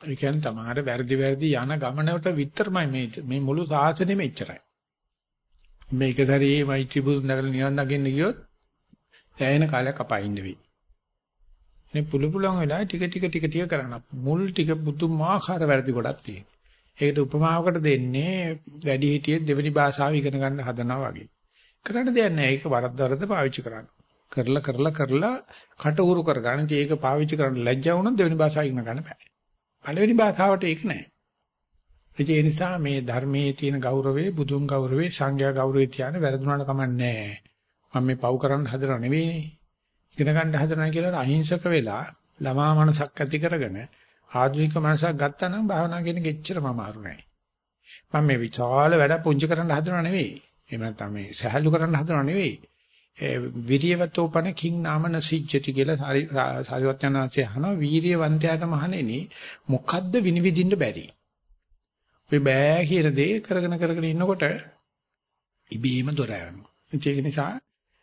ඒ කියන්නේ තමාර වැරදි වැරදි යන ගමනට විතරමයි මේ මේ මුළු සාසනෙම එච්චරයි. මේක සැරේ මෛත්‍රී බුදුන් දකලා නිවන් දකින්න ගියොත් ඇයෙන කාලයක් අපායින්ද වෙයි. මේ පුළු පුළුවන් වෙලාවේ ටික ටික ටික ටික කරන්න. මුල් ටික පුදුමාකාර වැරදි ගොඩක් තියෙනවා. ඒකට උපමාවකට දෙන්නේ වැඩි හිටියේ දෙවෙනි භාෂාව ඉගෙන ගන්න හදනවා වගේ. කරන්න දෙයක් නැහැ. ඒක වරද්ද වරද්ද පාවිච්චි කරන්න. කරලා කරලා කරලා කට උරු කරගන්න. ඉතින් ඒක පාවිච්චි කරන්න ලැජ්ජා වුණොත් දෙවෙනි භාෂාව ඉගෙන ගන්න බෑ. පළවෙනි භාෂාවට ඒක නැහැ. ඒ නිසා මේ ධර්මයේ තියෙන ගෞරවයේ බුදුන් ගෞරවයේ සංඝයා ගෞරවයේ තියන වැරදුනාට කමක් නැහැ. මම මේ පව් කරන්න හදනව නෙවෙයිනේ. ඉගෙන ගන්න හදනවා කියලා අහිංසක වෙලා ළමා මනසක් ඇති කරගෙන ආධුනික මනසක් ගත්තා නම් භාවනා කියන ගෙච්චරම අමාරු නෑ. මම මේ විශාල වැඩ පුංචි කරන්න හදනව නෙවෙයි. එහෙම නැත්නම් මේ සහැල්ලු කරන්න හදනව නෙවෙයි. විරියවතෝපන කිං නාමන සිජ්ජති කියලා සාරිවත්යන්ාංශය අහනවා වීරියවන්තයාට මහණෙනි මොකද්ද විනිවිදින්න බැරි. ඔය බෑ කියන දේ කරගෙන කරගෙන ඉන්නකොට ඉබේම දොර යනවා. ඒක නිසා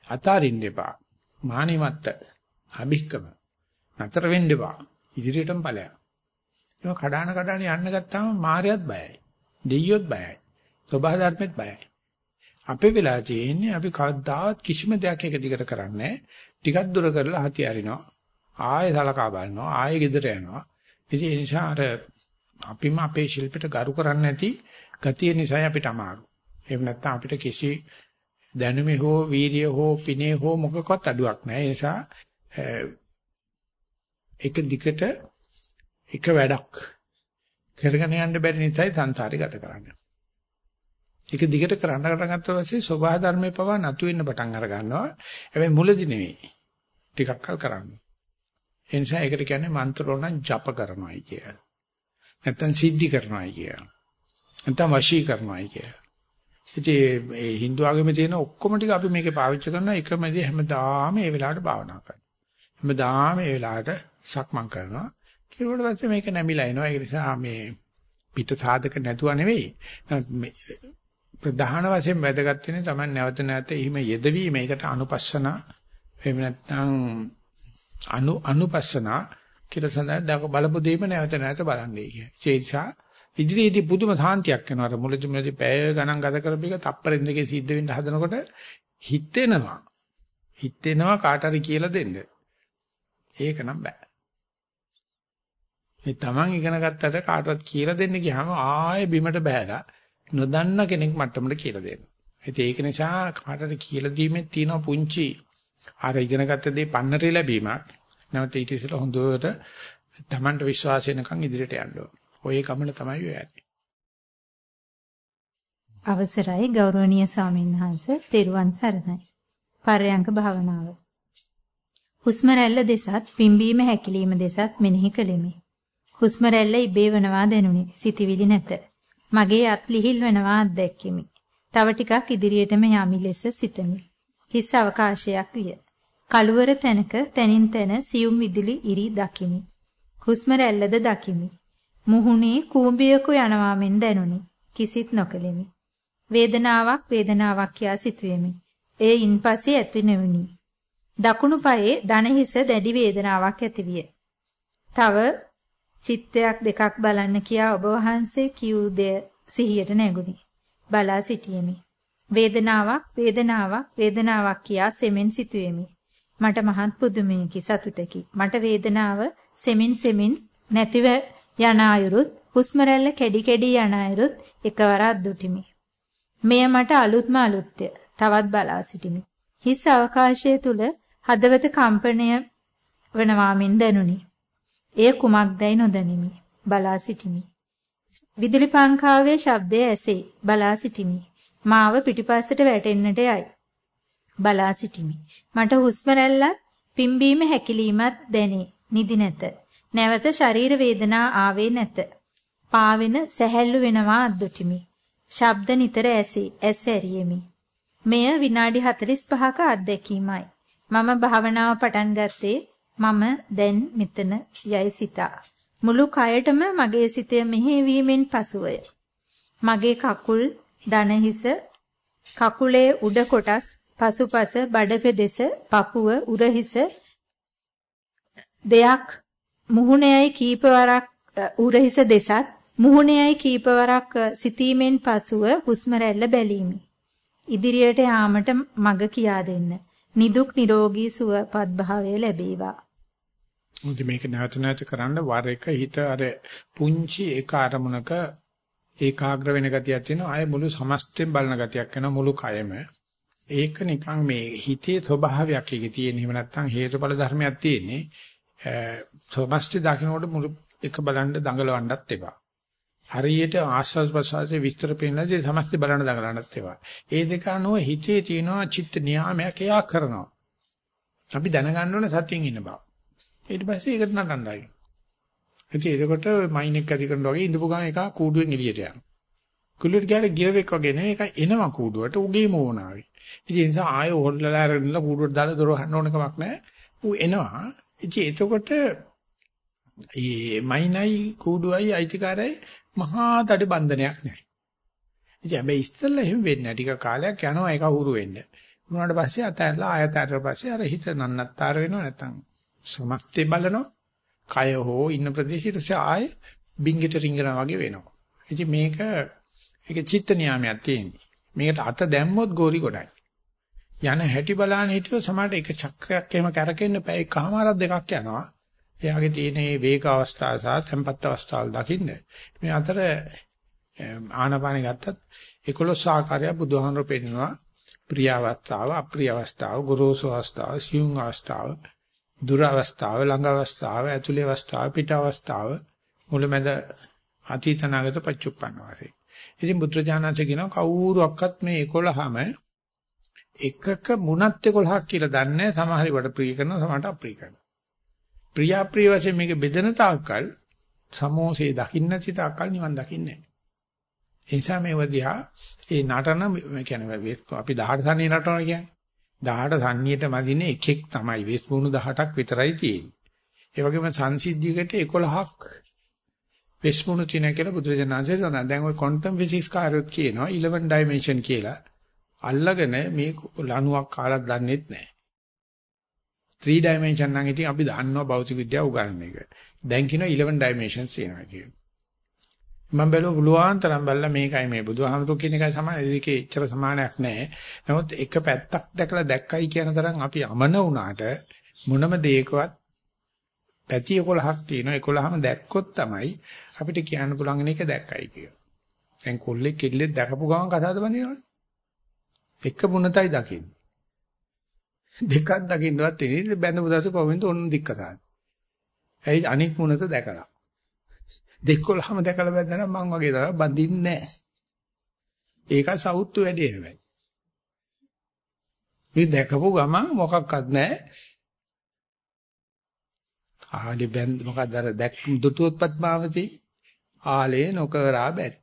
අතාරින්න එපා. මානෙමත්ත අභික්කම නතර වෙන්න එපා ඉදිරියටම ඵලයක් ඒක කඩාන කඩාන යන්න ගත්තාම මායයත් බයයි දෙයියොත් බයයි සබහා ධර්මෙත් බයයි අපේ වෙලා තියෙන්නේ අපි කවදාවත් කිසිම දෙයක් එක දිගට කරන්නේ ටිකක් දුර කරලා හති අරිනවා. ආයෙ සලකා බලනවා. ආයෙ ගෙදර යනවා. ඉතින් ඒ නිසා අර අපිම අපේ ශිල්පයට ගරු කරන්නේ නැති ගතිය නිසා අපිට අමාරු. එහෙම නැත්නම් අපිට කිසි දැනුමේ හෝ වීරිය හෝ පිනේ හෝ මොකකවත් අඩුවක් නැහැ. ඒ නිසා එක දිගට එක වැඩක් කරගෙන යන්න බැරි නිසායි සංසාරේ ගත කරන්නේ. එක දිගට කරන්න පටන් ගත්තා පස්සේ සෝභා ධර්මේ පවා නතු වෙන්න පටන් අර ගන්නවා. හැබැයි මුලදී නෙවෙයි. ටිකක් කල් කරන්න. ඒ නිසා ඒකට කියන්නේ මන්ත්‍රෝණ ජප කරනවායි කියලා. නැත්තම් සිද්ධි කරනවායි කියලා. නැත්තම් වශී කරනවායි කියලා. ඉතින් මේ Hindu ආගමේ තියෙන ඔක්කොම ටික අපි මේකේ පාවිච්චි කරනවා එකම දේ හැමදාම ඒ වෙලාවට භාවනා කරනවා. හැමදාම ඒ වෙලාවට සක්මන් කරනවා. ඊට පස්සේ මේක නැමිලා එනවා. ඒ නිසා මේ පිට සාධක නැතුව නෙවෙයි. ප්‍රධාන වශයෙන් වැදගත් වෙන්නේ තමයි නැවත නැවත එහිම යෙදවීම. ඒකට අනුපස්සන එහෙම නැත්නම් අනු අනුපස්සන කියලා සඳහන් බලපු දෙයම නැවත නැවත බලන්නේ කිය. ඒ නිසා ඉදිරියේදී පුදුම සාන්තියක් එනවා. අර මුලදි මුලදි පැය ගණන් ගත කරපු එක තප්පරෙන් දෙකේ සිද්ධ වෙන්න හදනකොට හිතෙනවා. හිතෙනවා කාට හරි කියලා දෙන්න. ඒක නම් බෑ. මේ Taman ඉගෙන ගත්තට කාටවත් කියලා දෙන්න ගියාම ආයෙ බිමට බහැලා නොදන්න කෙනෙක් මට්ටමට කියලා දෙනවා. ඉතින් ඒක නිසා කාටට කියලා දීමේ තියෙන පුංචි අර ඉගෙන ගත්ත දේ පන්නරේ ලැබීමක්. නැවත ඊට ඉස්සෙල්ලා හොඳට Tamanට විශ්වාසය වෙනකන් ඉදිරියට යන්න ඕන. ඔය ගමන තමයි ඔය යන්නේ. අවසරයි ගෞරවනීය ස්වාමීන් වහන්සේ තෙරුවන් සරණයි. පරයන්ක භාවනාව. හුස්ම රැල්ල දෙසත් පිම්බීම හැකිලිම දෙසත් මෙනෙහි කෙලිමි. හුස්ම රැල්ල ඉබේ වනවා දැනුනි. සිතිවිලි නැත. මගේ අත් ලිහිල් වෙනවා අත්දැක්කෙමි. තව ටිකක් ඉදිරියටම යමි ලෙස සිතමි. හිස් අවකාශයක් විය. කළුවර තැනක තනින් තන සියුම් විදුලි ඉරි දකිමි. හුස්ම රැල්ලද දකිමි. මුහුණේ කූඹියක යනවා මෙන් දැනුනි. කිසිත් නොකෙලෙමි. වේදනාවක් වේදනාවක් කියා සිතුවෙමි. එය ඉන්පස්සේ ඇති නෙවුනි. දකුණු පායේ දන හිස දැඩි වේදනාවක් ඇතිවිය. තව චිත්තයක් දෙකක් බලන්න කියා ඔබ වහන්සේ කිව් දෙය සිහියට නැගුණි. බලා සිටියෙමි. වේදනාවක් වේදනාවක් වේදනාවක් කියා සෙමෙන් සිටුවෙමි. මට මහත් පුදුමයකි සතුටකි. මට වේදනාව සෙමින් සෙමින් නැතිව යන අයුරුත් හුස්ම රැල්ල කැඩි කැඩි යන අයුරුත් එකවර අද්දුටිමි. මෙය මට අලුත්ම අලුත්ය. තවත් බලා සිටිමි. හිස් අවකාශය තුල හදවත කම්පණය වනවාමින් දැනුනි. එය කුමක්දයි නොදනිමි. බලා සිටිමි. විදුලි පංකාවේ ශබ්දය ඇසේ. බලා සිටිමි. මාව පිටිපස්සට වැටෙන්නට යයි. බලා සිටිමි. මට හුස්ම රැල්ලත් පිම්බීම හැකිලීමත් දැනේ. නිදි නැත. නැවත ශරීර වේදනා ආවේ නැත. පාවෙන සැහැල්ලු වෙනවා අද්දුටිමි. ශබ්ද නිතර ඇසේ. ඇස් ඇරියෙමි. මෙය විනාඩි 45ක අත්දැකීමයි. මම භාවනාව පටන් ගත්තේ මම දැන් මෙතන යයි සිතා. මුළු කයටම මගේ සිතය මෙහෙවීමෙන් පසුවය. මගේ කකුල්, දන හිස, කකුලේ උඩ කොටස්, පසුපස, බඩ පෙදෙස, පපුව, උරහිස දෙයක් මුහුණේයි කීපවරක් උරහිස දෙසත් මුහුණේයි කීපවරක් සිතීමෙන් පසුව හුස්ම රැල්ල බැලීමි. ඉදිරියට යාමට මඟ කියා දෙන්න. නිදුක් නිරෝගී සුවපත් භාවය ලැබේවා. මුදි මේක නැවත නැවත කරන්න වර එක හිත අර පුංචි ඒක අරමුණක ඒකාග්‍ර වෙන ගතියක් තියෙනවා. ආය මුළු සමස්තයෙන් බලන ගතියක් වෙනවා මුළු කයම. ඒක නිකන් මේ හිතේ ස්වභාවයක් එකේ තියෙන. එහෙම නැත්නම් හේතුඵල ධර්මයක් තියෙන්නේ. සමස්ත දකින්නකොට මුළු එක බලන්න දඟලවන්නත් එපා. හරියට ආස්වාද ප්‍රසආසයේ විස්තර පේනදී සමස්ත බලන්න දඟලන්නත් එපා. ඒ දෙක අනුව හිතේ තියෙනවා චිත්ත නියාමයක් එයා කරනවා. අපි දැනගන්න ඕනේ සතියෙන් ඉන්න බව. ඊට පස්සේ ඒකට නටන්නයි. ඉතින් එතකොට මයින් එක ඇති කරනවා වගේ ඉඳපු ගමන් එක කූඩුවෙන් එළියට යනවා. කුළුවට ගියාට ගිරවෙක් වගේ නෙවෙයි ඒක එනවා කූඩුවට උගේම ඕනාවි. ඉතින් ඒ නිසා ආයෙ හොල්ලලා අරගෙන කූඩුවට දාලා දොර වහන්න ඕන කමක් නැහැ. ඌ එනවා. ඉතින් එතකොට මේ මයින්යි කූඩුවයි අයිතිකාරයි මහා තඩ බන්ධනයක් නැහැ. ඉතින් හැබැයි ඉස්සෙල්ලා එහෙම වෙන්නේ නැහැ. ටික කාලයක් යනවා ඒක හුරු වෙන්න. උනාට පස්සේ අතහැරලා ආයත අතර පස්සේ අර හිත නන්නත්තර වෙනවා නැත්තම් සමස්තේ බලනවා. කය හෝ ඉන්න ප්‍රදේශයට ආය බින්ගෙට රිංගනවා වගේ වෙනවා. ඉතින් මේක ඒක චිත්ත නියාමයක් තියෙන්නේ. මේකට අත දැම්මොත් ගෝරි ගොඩයි. යන හැටි බලන්න හිටියොත් සමහරට එක චක්‍රයක් එහෙම කරකෙන්න පැය එකමාරක් දෙකක් යනවා. එයාගේ තියෙන මේ වේග අවස්ථාව සහ tempat අවස්ථාවල් දකින්න. මේ අතර ආනපානෙ ගත්තත් 11 ආකාරය බුදුහාමර පෙන්නනවා. ප්‍රිය අවස්ථාව, අප්‍රිය අවස්ථාව, ගොරෝසු අවස්ථාව, සියුම් අවස්ථාව, දුර අවස්ථාව, ළඟ අවස්ථාව, ඇතුලේ අවස්ථාව, පිට අවස්ථාව, මුලමෙද අතීත නාගත පච්චුප්පන්න වාසේ. ඉතින් බුද්ධ කියන කවුරුවක්වත් මේ 11ම එකක මුණත් 11ක් කියලා දන්නේ සමහර වට ප්‍රිය කරනවා සමහරට අප්‍රිය කරනවා. ප්‍රිය අප්‍රිය වශයෙන් මේක බෙදෙන තාක්කල් සමෝසේ දකින්න නැති තාක්කල් නිවන් දකින්නේ නැහැ. ඒ නිසා මේ වදියා ඒ නටන කියන්නේ අපි 18 සන්නිය නටනවා කියන්නේ. 18 සන්නියට මදින්නේ එකෙක් තමයි වෙස්මුණු 18ක් විතරයි තියෙන්නේ. ඒ වගේම සංසිද්ධියකට 11ක් වෙස්මුණු තියෙන කියලා බුදුරජාණන්සේ සඳහන්. දැන් ওই ක්වොන්ටම් ෆිසික්ස් කාර්යොත් කියනවා 11 ඩයිමන්ෂන් කියලා. අල්ලගෙන මේ ලණුවක් කාලක් දන්නෙත් නැහැ. 3 dimension නම් ඉතින් අපි දන්නවා භෞතික විද්‍යාව උගන්වන එක. දැන් කියනවා 11 dimensions තියෙනවා කියන. මම බැලුවා පුළුවන් තරම් බැලලා මේකයි මේ බුදුහාමුදුරු කියන එකයි සමාන දෙකේ එච්චර සමානයක් නැහැ. නමුත් එක පැත්තක් දැකලා දැක්කයි කියන තරම් අපි අමන වුණාට මොනම දෙයකවත් පැති 11ක් තියෙනවා 11ම දැක්කොත් තමයි අපිට කියන්න පුළුවන් එක දැක්කයි කිය. දැන් කොල්ලෙක් කෙල්ලෙක් දැකපු ගමන් කතාවද බඳිනවනේ. එක මුණතයි දකින්නේ. දෙකක් දකින්නවත් ඉන්නේ බැඳපු දවසේ පවෙන්ද ඔන්න දික්කසාන. ඇයි අනික් මුණත දැකලා. දෙක්කොලහම දැකලා බැඳනනම් මං වගේ තමයි බඳින්නේ නැහැ. ඒක සවුත්තු වැඩි හැබැයි. මේ දැකපු ගමන් මොකක්වත් නැහැ. ආලි බැඳ මොකක්ද අර දැක් දුටුවත්පත් භාවති ආලේ නොකරා බැරි.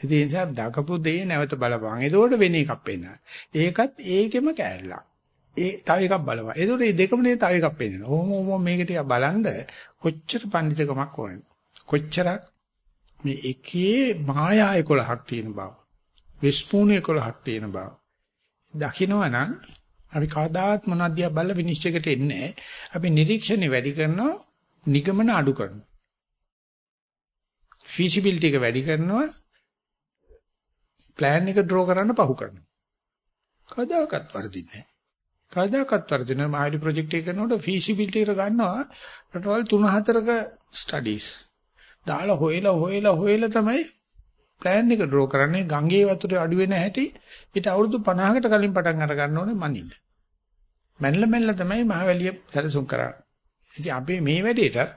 ඒ නිසා දකපු දේ නැවත බලපන්. එතකොට වෙන එකක් පේනවා. ඒකත් ඒකෙම කෑල්ලක්. ඒ තව එකක් බලපන්. ඒතකොට මේ දෙකම නේ තව එකක් පේනවා. ඕම ඕම මේක ටික බලන්න කොච්චර පඬිතුකමක් ඕනද? කොච්චරක් මේ එකේ මායා 11ක් තියෙන බව. විස්පූණ 11ක් තියෙන බව. දකින්නවනම් අපි කවදාත් මොනවද බල්ල විනිශ්චයකට එන්නේ අපි නිරීක්ෂණේ වැඩි කරනවා නිගමන අඩු කරනවා. feasibility එක වැඩි කරනවා plan එක draw කරන්න පහු කරනවා. කවදාකවත් වර්ධින්නේ නැහැ. කවදාකවත් වර්ධින මායිලි ප්‍රොජෙක්ට් එක කරනකොට feasibility එක ගන්නවා රටවල් 3-4ක studies. දාලා හොයලා හොයලා හොයලා තමයි plan එක draw කරන්නේ ගංගේ වතුරේ අඩු වෙන හැටි ඊට අවුරුදු 50කට කලින් පටන් අර ගන්න ඕනේ මනින්න. මැනලා මැනලා තමයි මහවැලිය සැලසුම් කරන්නේ. ඉතින් අපේ මේ වැඩේට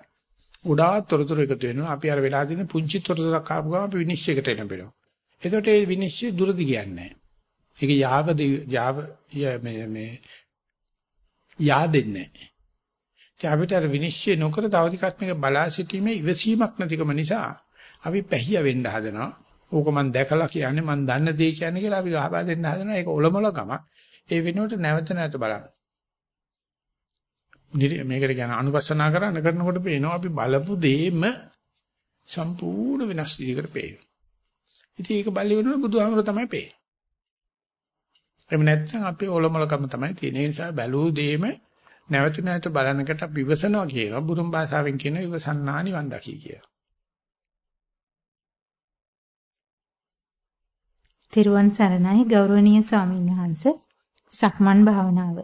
උඩාත් තොරතුරු එකතු වෙනවා. අපි අර වෙලා තියෙන පුංචි තොරතුරක් ආපු ගමන් අපි විනිශ්චයකට එනවා. එතකොට ඒ විනිශ්චය දුරදි කියන්නේ නැහැ. ඒක යාව යාව මේ මේ yaadෙන්නේ නැහැ. ඒ අපිට අර විනිශ්චය නොකර තව ටිකක් මේක බලා සිටීමේ ඉවසීමක් නැතිකම නිසා අපි පැහිය වෙන්න හදනවා. ඕක මම දැකලා කියන්නේ මම දන්න දේ කියන්නේ කියලා අපි ගහපා දෙන්න හදනවා. ඒක ඔලොමලකම. ඒ වෙනුවට නැවත නැවත බලන්න. මේකට කියන අනුපස්සනා කරන කරනකොට පේනවා අපි බලපු දෙයම සම්පූර්ණ වෙනස් විදිහකට පේනවා. ඉතින් ඒක බලලි වෙනකොට බුදුහාමර තමයි පේන්නේ. එහෙම නැත්නම් අපේ ඔලොමලකම තමයි තියෙන. ඒ නිසා බැලූ දෙයම නැවත නැවත බලනකට අපි ඉවසනවා කියනවා. බුදුන් භාෂාවෙන් කියන ඉවසන්නා නිවන් දකි කියලා. තෙරුවන් සරණයි ගෞරවනීය ස්වාමීන් වහන්ස සක්මන් භාවනාව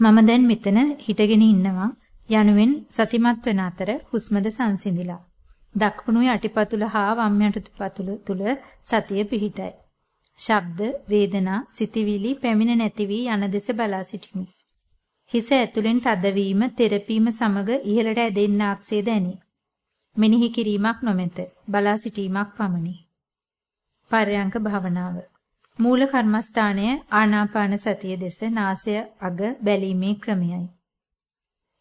මම දැන් මෙතන හිටගෙන ඉන්නවා යනුවෙන් සතිමත් වෙන අතර හුස්මද සංසිඳිලා දක්වුණු යටිපතුල හා වම් යටිපතුල තුල සතිය පිහිටයි ශබ්ද වේදනා සිතිවිලි පැමිණ නැති වී යන දෙස බලා සිටිමි හිස ඇතුලෙන් තදවීම තෙරපීම සමග ඉහළට ඇදෙන්න ආක්සේ දැනේ මෙනෙහි කිරීමක් නොමැත බලා සිටීමක් පමණි පර්යංක භාවනාව. මූල කර්මස්ථානය ආනාපාන සතිය දෙස නාසය අග බැලීමේ ක්‍රමයයි.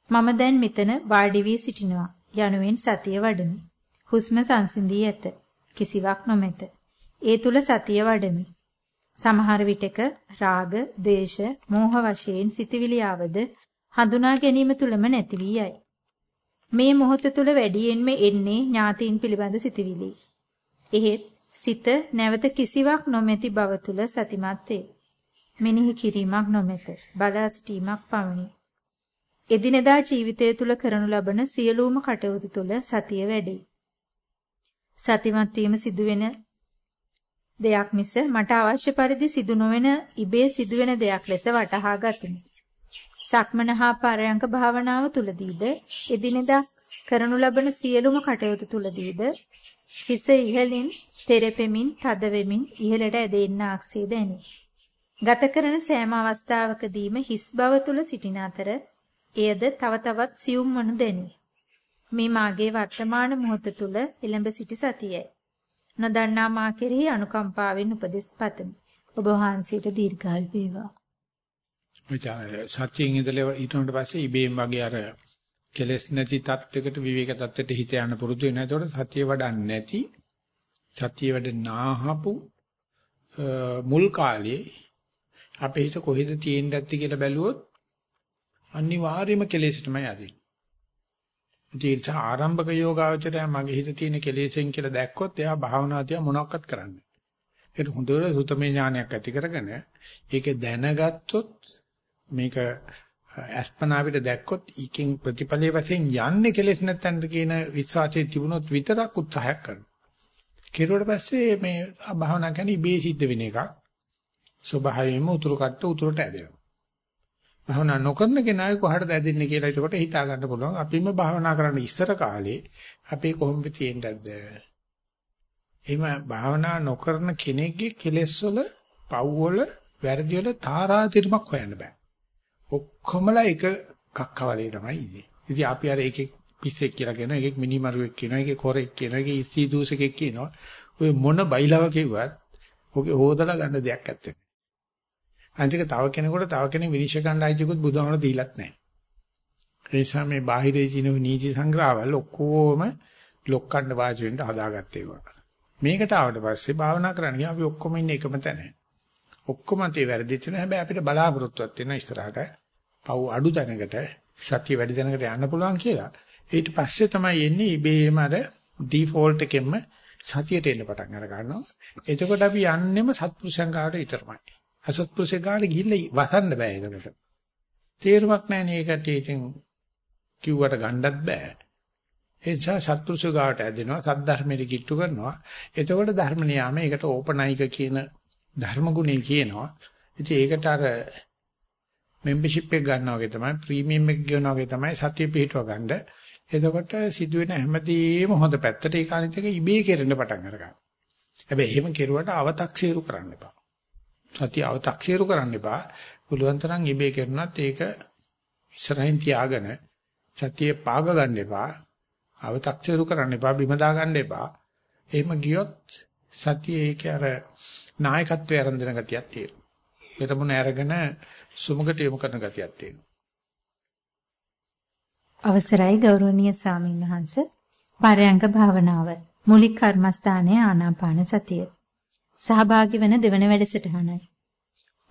මම දැන් මෙතන වාඩි වී සිටිනවා. යනුවෙන් සතිය වඩමි. හුස්ම සංසිඳී ඇත. කිසිවක් නොමැත. ඒ තුල සතිය වඩමි. සමහර විටක රාග, ද්වේෂ, මෝහ වශයෙන් සිතවිලි ආවද හඳුනා ගැනීම තුලම නැති වී යයි. මේ මොහොත තුල වැඩියෙන්ම එන්නේ ඥාතීන් පිළිබඳ සිතවිලි. එහෙත් සිත නැවත කිසිවක් නොමැති බව තුල සතිමත් වේ. මෙනෙහි කිරීමක් නොමැත. බලා සිටීමක් පමණි. එදිනෙදා ජීවිතය තුල කරනු ලබන සියලුම කටයුතු තුල සතිය වැඩේ. සතිමත් වීම සිදුවෙන දෙයක් මිස මට අවශ්‍ය පරිදි සිදු නොවන ඉබේ සිදුවෙන දෙයක් ලෙස වටහා ගතිමි. සක්මන හා පරයන්ක භාවනාව තුලදීද එදිනෙදා කරනු ලබන සියලුම කටයුතු තුලදීද හිස ඉහළින් තෙරපෙමින් තද වෙමින් ඉහළට ඇදෙන්න ආක්සේ දැනේ. ගත කරන සෑම අවස්ථාවකදීම හිස් බව තුල සිටින අතර එයද තව තවත් සියුම් වනු දැනේ. මේ මාගේ වර්තමාන මොහොත තුල එළඹ සිටි සතියයි. නොදන්නා මා කෙරෙහි අනුකම්පාවෙන් උපදෙස් පතමි. ඔබ වහන්සේට දීර්ඝායු වේවා. සත්‍යයෙන් ඉඳලා ඊටුනට පස්සේ ඉබේම වගේ අර කෙලස් නැති තත්වයකට විවේක තත්වයට හිත යන පුරුදු වෙනවා. ඒතකොට සතිය වඩන්නේ නැති සතිය වැඩ නාහපු මුල් කාලේ අපේ හිත කොහෙද තියෙන්නේ නැති කියලා බැලුවොත් අනිවාර්යයෙන්ම කෙලෙස් තමයි ආදී. ඒ ආරම්භක යෝගාවචරය මගේ හිත තියෙන කෙලෙසෙන් කියලා දැක්කොත් එයා භාවනා තියා මොනවක්වත් කරන්නේ. ඒක හොඳට සුතමේ ඥානයක් ඇති කරගෙන ඒක දැනගත්තොත් මේක අස්පනා අපිට දැක්කොත් ඊකින් ප්‍රතිපලයේ වශයෙන් යන්නේ කෙලෙස් නැත්තන්ට කියන විශ්වාසය තිබුණොත් විතරක් උත්සාහයක් කරනවා. කෙරුවට පස්සේ මේ භාවනා කියන්නේ ඉබේ සිද්ධ වෙන එකක්. ස්වභාවයෙන්ම උතුරු කට්ට උතුරට ඇදෙනවා. භාවනා නොකරන කෙනා කොහටද ඇදෙන්නේ කියලා එතකොට හිතා ගන්න පුළුවන්. අපිම භාවනා කරන්න ඉස්සර කාලේ අපේ කොහොමද තියෙන්නේද? එහෙම භාවනා නොකරන කෙනෙක්ගේ කෙලෙස් වල, පව් වල, වැරදි වල තාරාතිරමක් හොයන්න බෑ. ඔක්කොමලා එක කක්කවලේ තමයි ඉන්නේ. ඉතින් අපි අර එකෙක් පිස්සෙක් කියලා කියනවා, එකෙක් මිනිමරුවෙක් කියනවා, එකෙක් කොරෙක් කියනවා, එකෙක් ඉස්සී දූසකෙක් කියනවා. ඔය මොන බයිලාව කිව්වත් ඔගේ හොදලා ගන්න දෙයක් නැත්තේ. අන්තික තව කෙනෙකුට තව කෙනෙක් විනිශ්චය කරන්න ආයිතිකුත් බුදුහාමර දීලත් නැහැ. ඒ නිසා මේ බාහිරේ සින නීති සංග්‍රහවල ඔක්කොම ලොක්කන්න වාසි වෙන්න හදාගත්තේ ඒවා. මේකට ආවට පස්සේ භාවනා කරන්න ගියාම අපි ඔක්කොම ඉන්නේ එකම තැන. ඔක්කොම තේ වැරදි තියෙන හැබැයි අපිට බලාපොරොත්තුවක් තියෙන ඉස්සරහට පව් අඩු තැනකට සතිය වැඩි තැනකට යන්න පුළුවන් කියලා. ඊට පස්සේ තමයි එන්නේ ඉබේම අර ඩිෆෝල්ට් එකෙන්ම සතියට එන්න පටන් අර ගන්නවා. එතකොට අපි යන්නෙම සත්පුරුෂයන් ගාවට විතරමයි. අසත්පුරුෂයන් ගාවට ගිහිල්ලා වසන්න බෑ එතකොට. තේරුමක් නැහැ නේ ඒකට ඉතින් කිව්වට ගන්නත් බෑ. ඒ නිසා සත්පුරුෂ ගාවට ඇදෙනවා සද්ධර්මෙට කිට්ටු කරනවා. එතකොට ධර්ම නියාම ඒකට ඕපනයික කියන ධර්ම ගුණය කියනවා. ඉතින් ඒකට අර membership එක ගන්නවා වගේ තමයි ප්‍රීමියම් එක ගන්නවා වගේ තමයි සතිය පිටව ගන්න. එතකොට සිදුවෙන හැමදේම හොඳ පැත්තට ඒක අනිත් එක ඉබේ කෙරෙන්න පටන් අරගන්නවා. හැබැයි එහෙම කෙරුවට අව탁සීරු කරන්න එපා. සතිය අව탁සීරු කරන්න එපා. පුළුවන් තරම් ඉබේ කරනත් ඒක ඉස්සරහින් තියාගෙන සතියේ පාග ගන්න එපා. අව탁සීරු කරන්න එපා. බිම දා ගන්න එපා. එහෙම ගියොත් සතියේ ඒක අර නායකත්වයේ ආරම්භන ගතියක් තියෙනවා. පෙරමුණ අරගෙන සුමුකට යොමු කරන ගතියක් තියෙනවා. අවසරයි ගෞරවනීය ස්වාමීන් වහන්ස පරයන්ක භාවනාව මූලික කර්මස්ථානයේ ආනාපාන සතිය සහභාගී වන දෙවන වැඩසටහනයි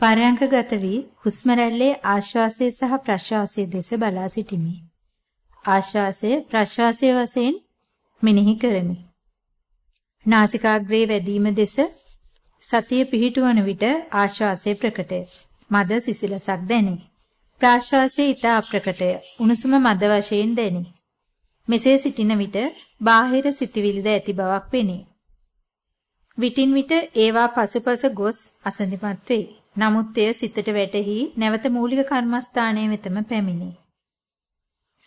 පරයන්කගත වී හුස්ම රැල්ලේ ආශ්වාසය සහ ප්‍රශ්වාසය දෙස බලා සිටිමි ආශ්වාසය ප්‍රශ්වාසය වශයෙන් මෙනෙහි කරමි නාසිකාග්‍රේ වැඩිම දෙස සතිය පිහිටුවන විට ආශ්වාසය ප්‍රකටය මද සිසිලසක් දැනේ ප්‍රාශ්වාසයේ ඊට අප්‍රකටය. උණුසුම මද වශයෙන් දැනේ. මෙසේ සිටින විට බාහිර සිටිවිලිද ඇති බවක් පෙනේ. විටින් විට ඒවා පසුපස ගොස් අසඳිමත් වේ. නමුත් එය සිතට වැටහි නැවත මූලික කර්මස්ථානයේ වෙතම පැමිණේ.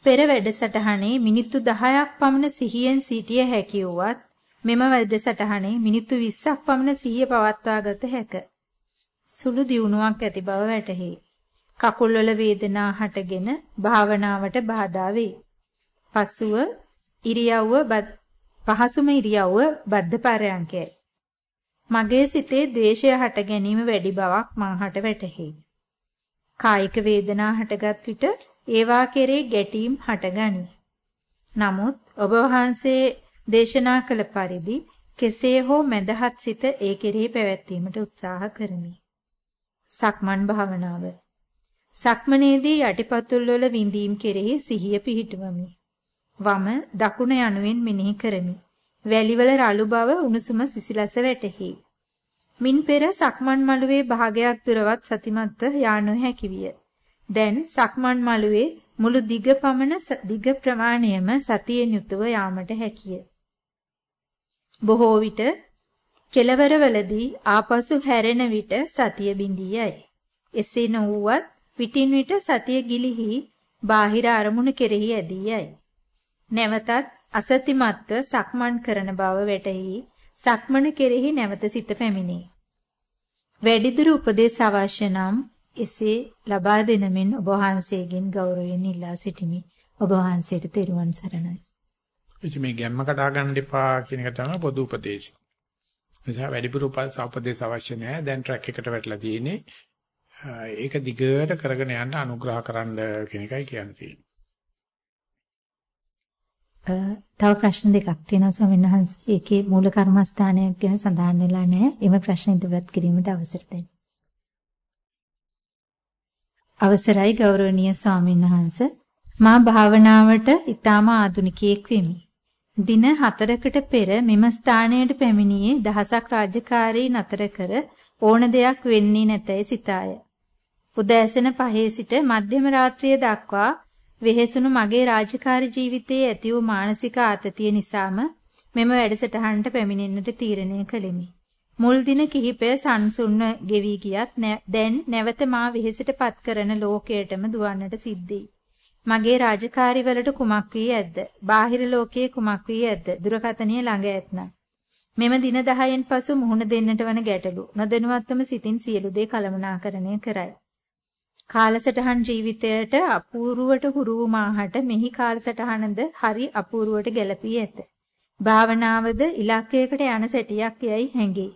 පෙර වැඩසටහනේ මිනිත්තු 10ක් පමණ සිහියෙන් සිටිය හැකි වුවත් මෙම වැඩසටහනේ මිනිත්තු 20ක් පමණ සිහිය පවත්වා ගත හැක. සුළු දියුණුවක් ඇති බව වැටහි. කකුල්වල වේදනා හටගෙන භාවනාවට බාධා වේ. පසුව ඉරියව්ව පහසුම ඉරියව්ව බද්ධ පරයන්කයයි. මගේ සිතේ ද්වේෂය හට ගැනීම වැඩි බවක් මාහට වැටහි. කායික වේදනා හටගත් විට ඒවා කෙරේ ගැටීම් හටගනී. නමුත් ඔබ වහන්සේ දේශනා කළ පරිදි කෙසේ හෝ මදහත් සිත ඒ කෙරෙහි පැවැත්වීමට උත්සාහ කරමි. සක්මන් භාවනාව සක්මනේදී යටිපතුල් වල විඳීම් කෙරෙහි සිහිය පිහිටුවමි. වම දකුණ යනුවෙන් මෙනෙහි කරමි. වැලිවල රළු බව උණුසුම සිසිලස වැටහි. මින් පෙර සක්මන් මළුවේ භාගයක් දුරවත් සතිමත්ව යා නොහැකි විය. දැන් සක්මන් මළුවේ මුළු දිග පමණ දිග ප්‍රමාණයම සතියෙන් යුතුව යාමට හැකිය. බොහෝ විට කෙලවරවලදී ආපසු හැරෙන විට සතිය බිඳියයි. එසේ නොවුවත් විටින් විට සතිය ගිලිහි බාහිර අරමුණු කෙරෙහි ඇදී යයි. නැවතත් අසතිමත්ව සක්මන් කරන බව වැටහි සක්මන කෙරෙහි නැවත සිත පැමිණේ. වැඩිදුර උපදේශ අවශ්‍ය නම් එසේ ලබා දෙන මෙන් ඔබ වහන්සේගෙන් ගෞරවයෙන් ඉල්ලා සිටිමි. ඔබ වහන්සේට තෙරුවන් සරණයි. ඉතින් මේ ගැම්ම කඩා ගන්න එපා කියන එක තමයි පොදු උපදේශය. එනිසා වැඩිපුර උපදේශ අවශ්‍ය නැහැ. දැන් ට්‍රැක් එකට වැටලා තියෙන්නේ. ඒක දිගට කරගෙන යන්න අනුග්‍රහ කරන්න කියන එකයි කියන්න තියෙන්නේ. තව ප්‍රශ්න දෙකක් තියෙනවා ස්වාමීන් වහන්සේ. ඒකේ මූල කර්මස්ථානයක් ගැන සඳහන් වෙලා නැහැ. එම ප්‍රශ්න ඉදිරිපත් කිරීමට අවසර දෙන්න. අවසරයි ගෞරවනීය ස්වාමීන් වහන්සේ. මා භාවනාවට ඊටාම ආධුනිකයෙක් වෙමි. දින 4කට පෙර මෙම ස්ථානයට පැමිණියේ දහසක් රාජකාරී නතර කර ඕන දෙයක් වෙන්නේ නැතයි සිතාය. උදෑසන 5 සිට මධ්‍යම රාත්‍රිය දක්වා වෙහෙසුණු මගේ රාජකාරී ජීවිතයේ ඇති වූ මානසික ආතතිය නිසාම මෙම වැඩසටහනට පැමිණෙන්නට තීරණය කළෙමි. මුල් දින කිහිපය සංසුන්ව ගෙවි ගියත් දැන් නැවත මා වෙහෙසටපත් කරන ලෝකයටම දුවන්නට සිද්ධයි. මගේ රාජකාරි වලට කුමක් වී ඇද්ද? බාහිර ලෝකයේ කුමක් වී ඇද්ද? දුරකතනිය ළඟ ඇත්නම්. මෙම දින 10න් පසු මුහුණ දෙන්නට වන ගැටලු නොදැනුවත්වම සිතින් සියලු දේ කළමනාකරණය කරයි. කාලසටහන් ජීවිතයට අපූර්වට හුරු මාහට මෙහි කාලසටහනද හරි අපූර්වට ගැලපී ඇත. භාවනාවද ඉලක්කයකට යන සැටියක් යයි හැඟේ.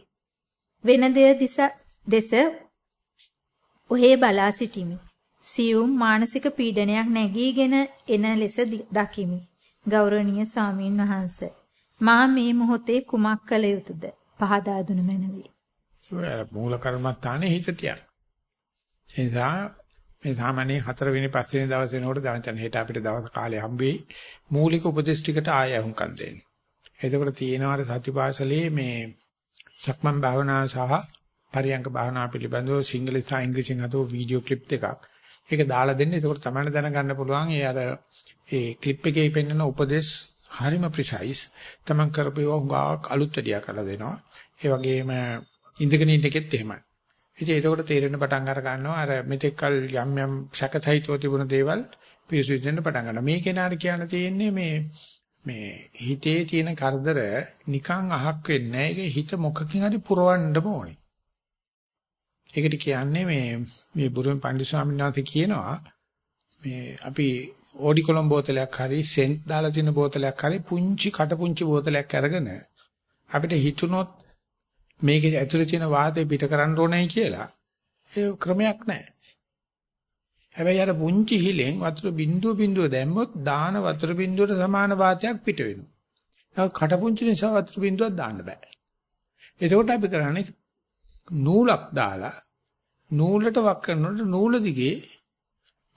වෙන දෙය දෙස ඔහේ බලා සිටිමි. සියුම් මානසික පීඩනයක් නැගීගෙන එන ලෙස දකිමි. ගෞරවනීය ස්වාමීන් වහන්ස. මා මේ මොහොතේ කුමක් කළ යුතුද? පහදා දුන මැනවි. මූල කර්මත්තානේ හිත තියන. ඒ නිසා මේ සාමාන්‍ය හතරවෙනි පස්වෙනි දවසේ නෝට දැන් හෙට අපිට දවස් කාලේ හම්බෙයි මූලික උපදේශ ටිකට ආය අහුම්කම් දෙන්න. එතකොට තියෙනවා සතිපාසලේ මේ සක්මන් භාවනා සහ පරියංග භාවනා පිළිබඳව සිංහල සහ ඉංග්‍රීසියෙන් හදෝ වීඩියෝ ක්ලිප් දෙකක්. ඒක දාලා දෙන්න. එතකොට තමයි දැනගන්න පුළුවන් ඒ අර ඒ ක්ලිප් එකේ පෙන්වන උපදේශ හරිම ප්‍රිසයිස්. තමන් කරපේවා හුඟක් අලුත් වැඩියා කරලා දෙනවා. ඒ වගේම ඉඳගෙන ඉන්න එකෙත් එහෙමයි. ඉතින් ඒකෝට තේරෙන්න පටන් අර ගන්නවා අර මෙතෙක්කල් යම් යම් සැකසහිතව තිබුණ දේවල් පිරිසිදුෙන්න පටන් ගන්නවා. මේ කෙනාට කියන්න තියෙන්නේ මේ මේ හිතේ තියෙන කරදර නිකන් අහක් වෙන්නේ නැහැ. ඒක හිත මොකකින් හරි පුරවන්න ඕනේ. ඒකට කියන්නේ මේ මේ බුරුම පණ්ඩිත ස්වාමීන් වහන්සේ කියනවා මේ අපි ඕඩිකොලම් බෝතලයක් හරි සෙන්ට් දාලා තියෙන බෝතලයක් හරි පුංචි කටපුංචි බෝතලයක් අරගෙන අපිට හිතුනොත් මේකේ ඇතුලේ තියෙන වාතය පිට කරන්න ඕනේ කියලා ඒ ක්‍රමයක් නැහැ. හැබැයි අර පුංචි හිලෙන් වතුර බිඳුව බිඳුව දැම්මොත් දාන වතුර බිඳුවට සමාන වාතයක් පිට වෙනවා. ඒක කටපුංචි නිසා වතුර බිඳුවක් දාන්න බෑ. එතකොට අපි කරන්නේ නූලක් දාලා නූලට වක් කරනකොට නූල දිගේ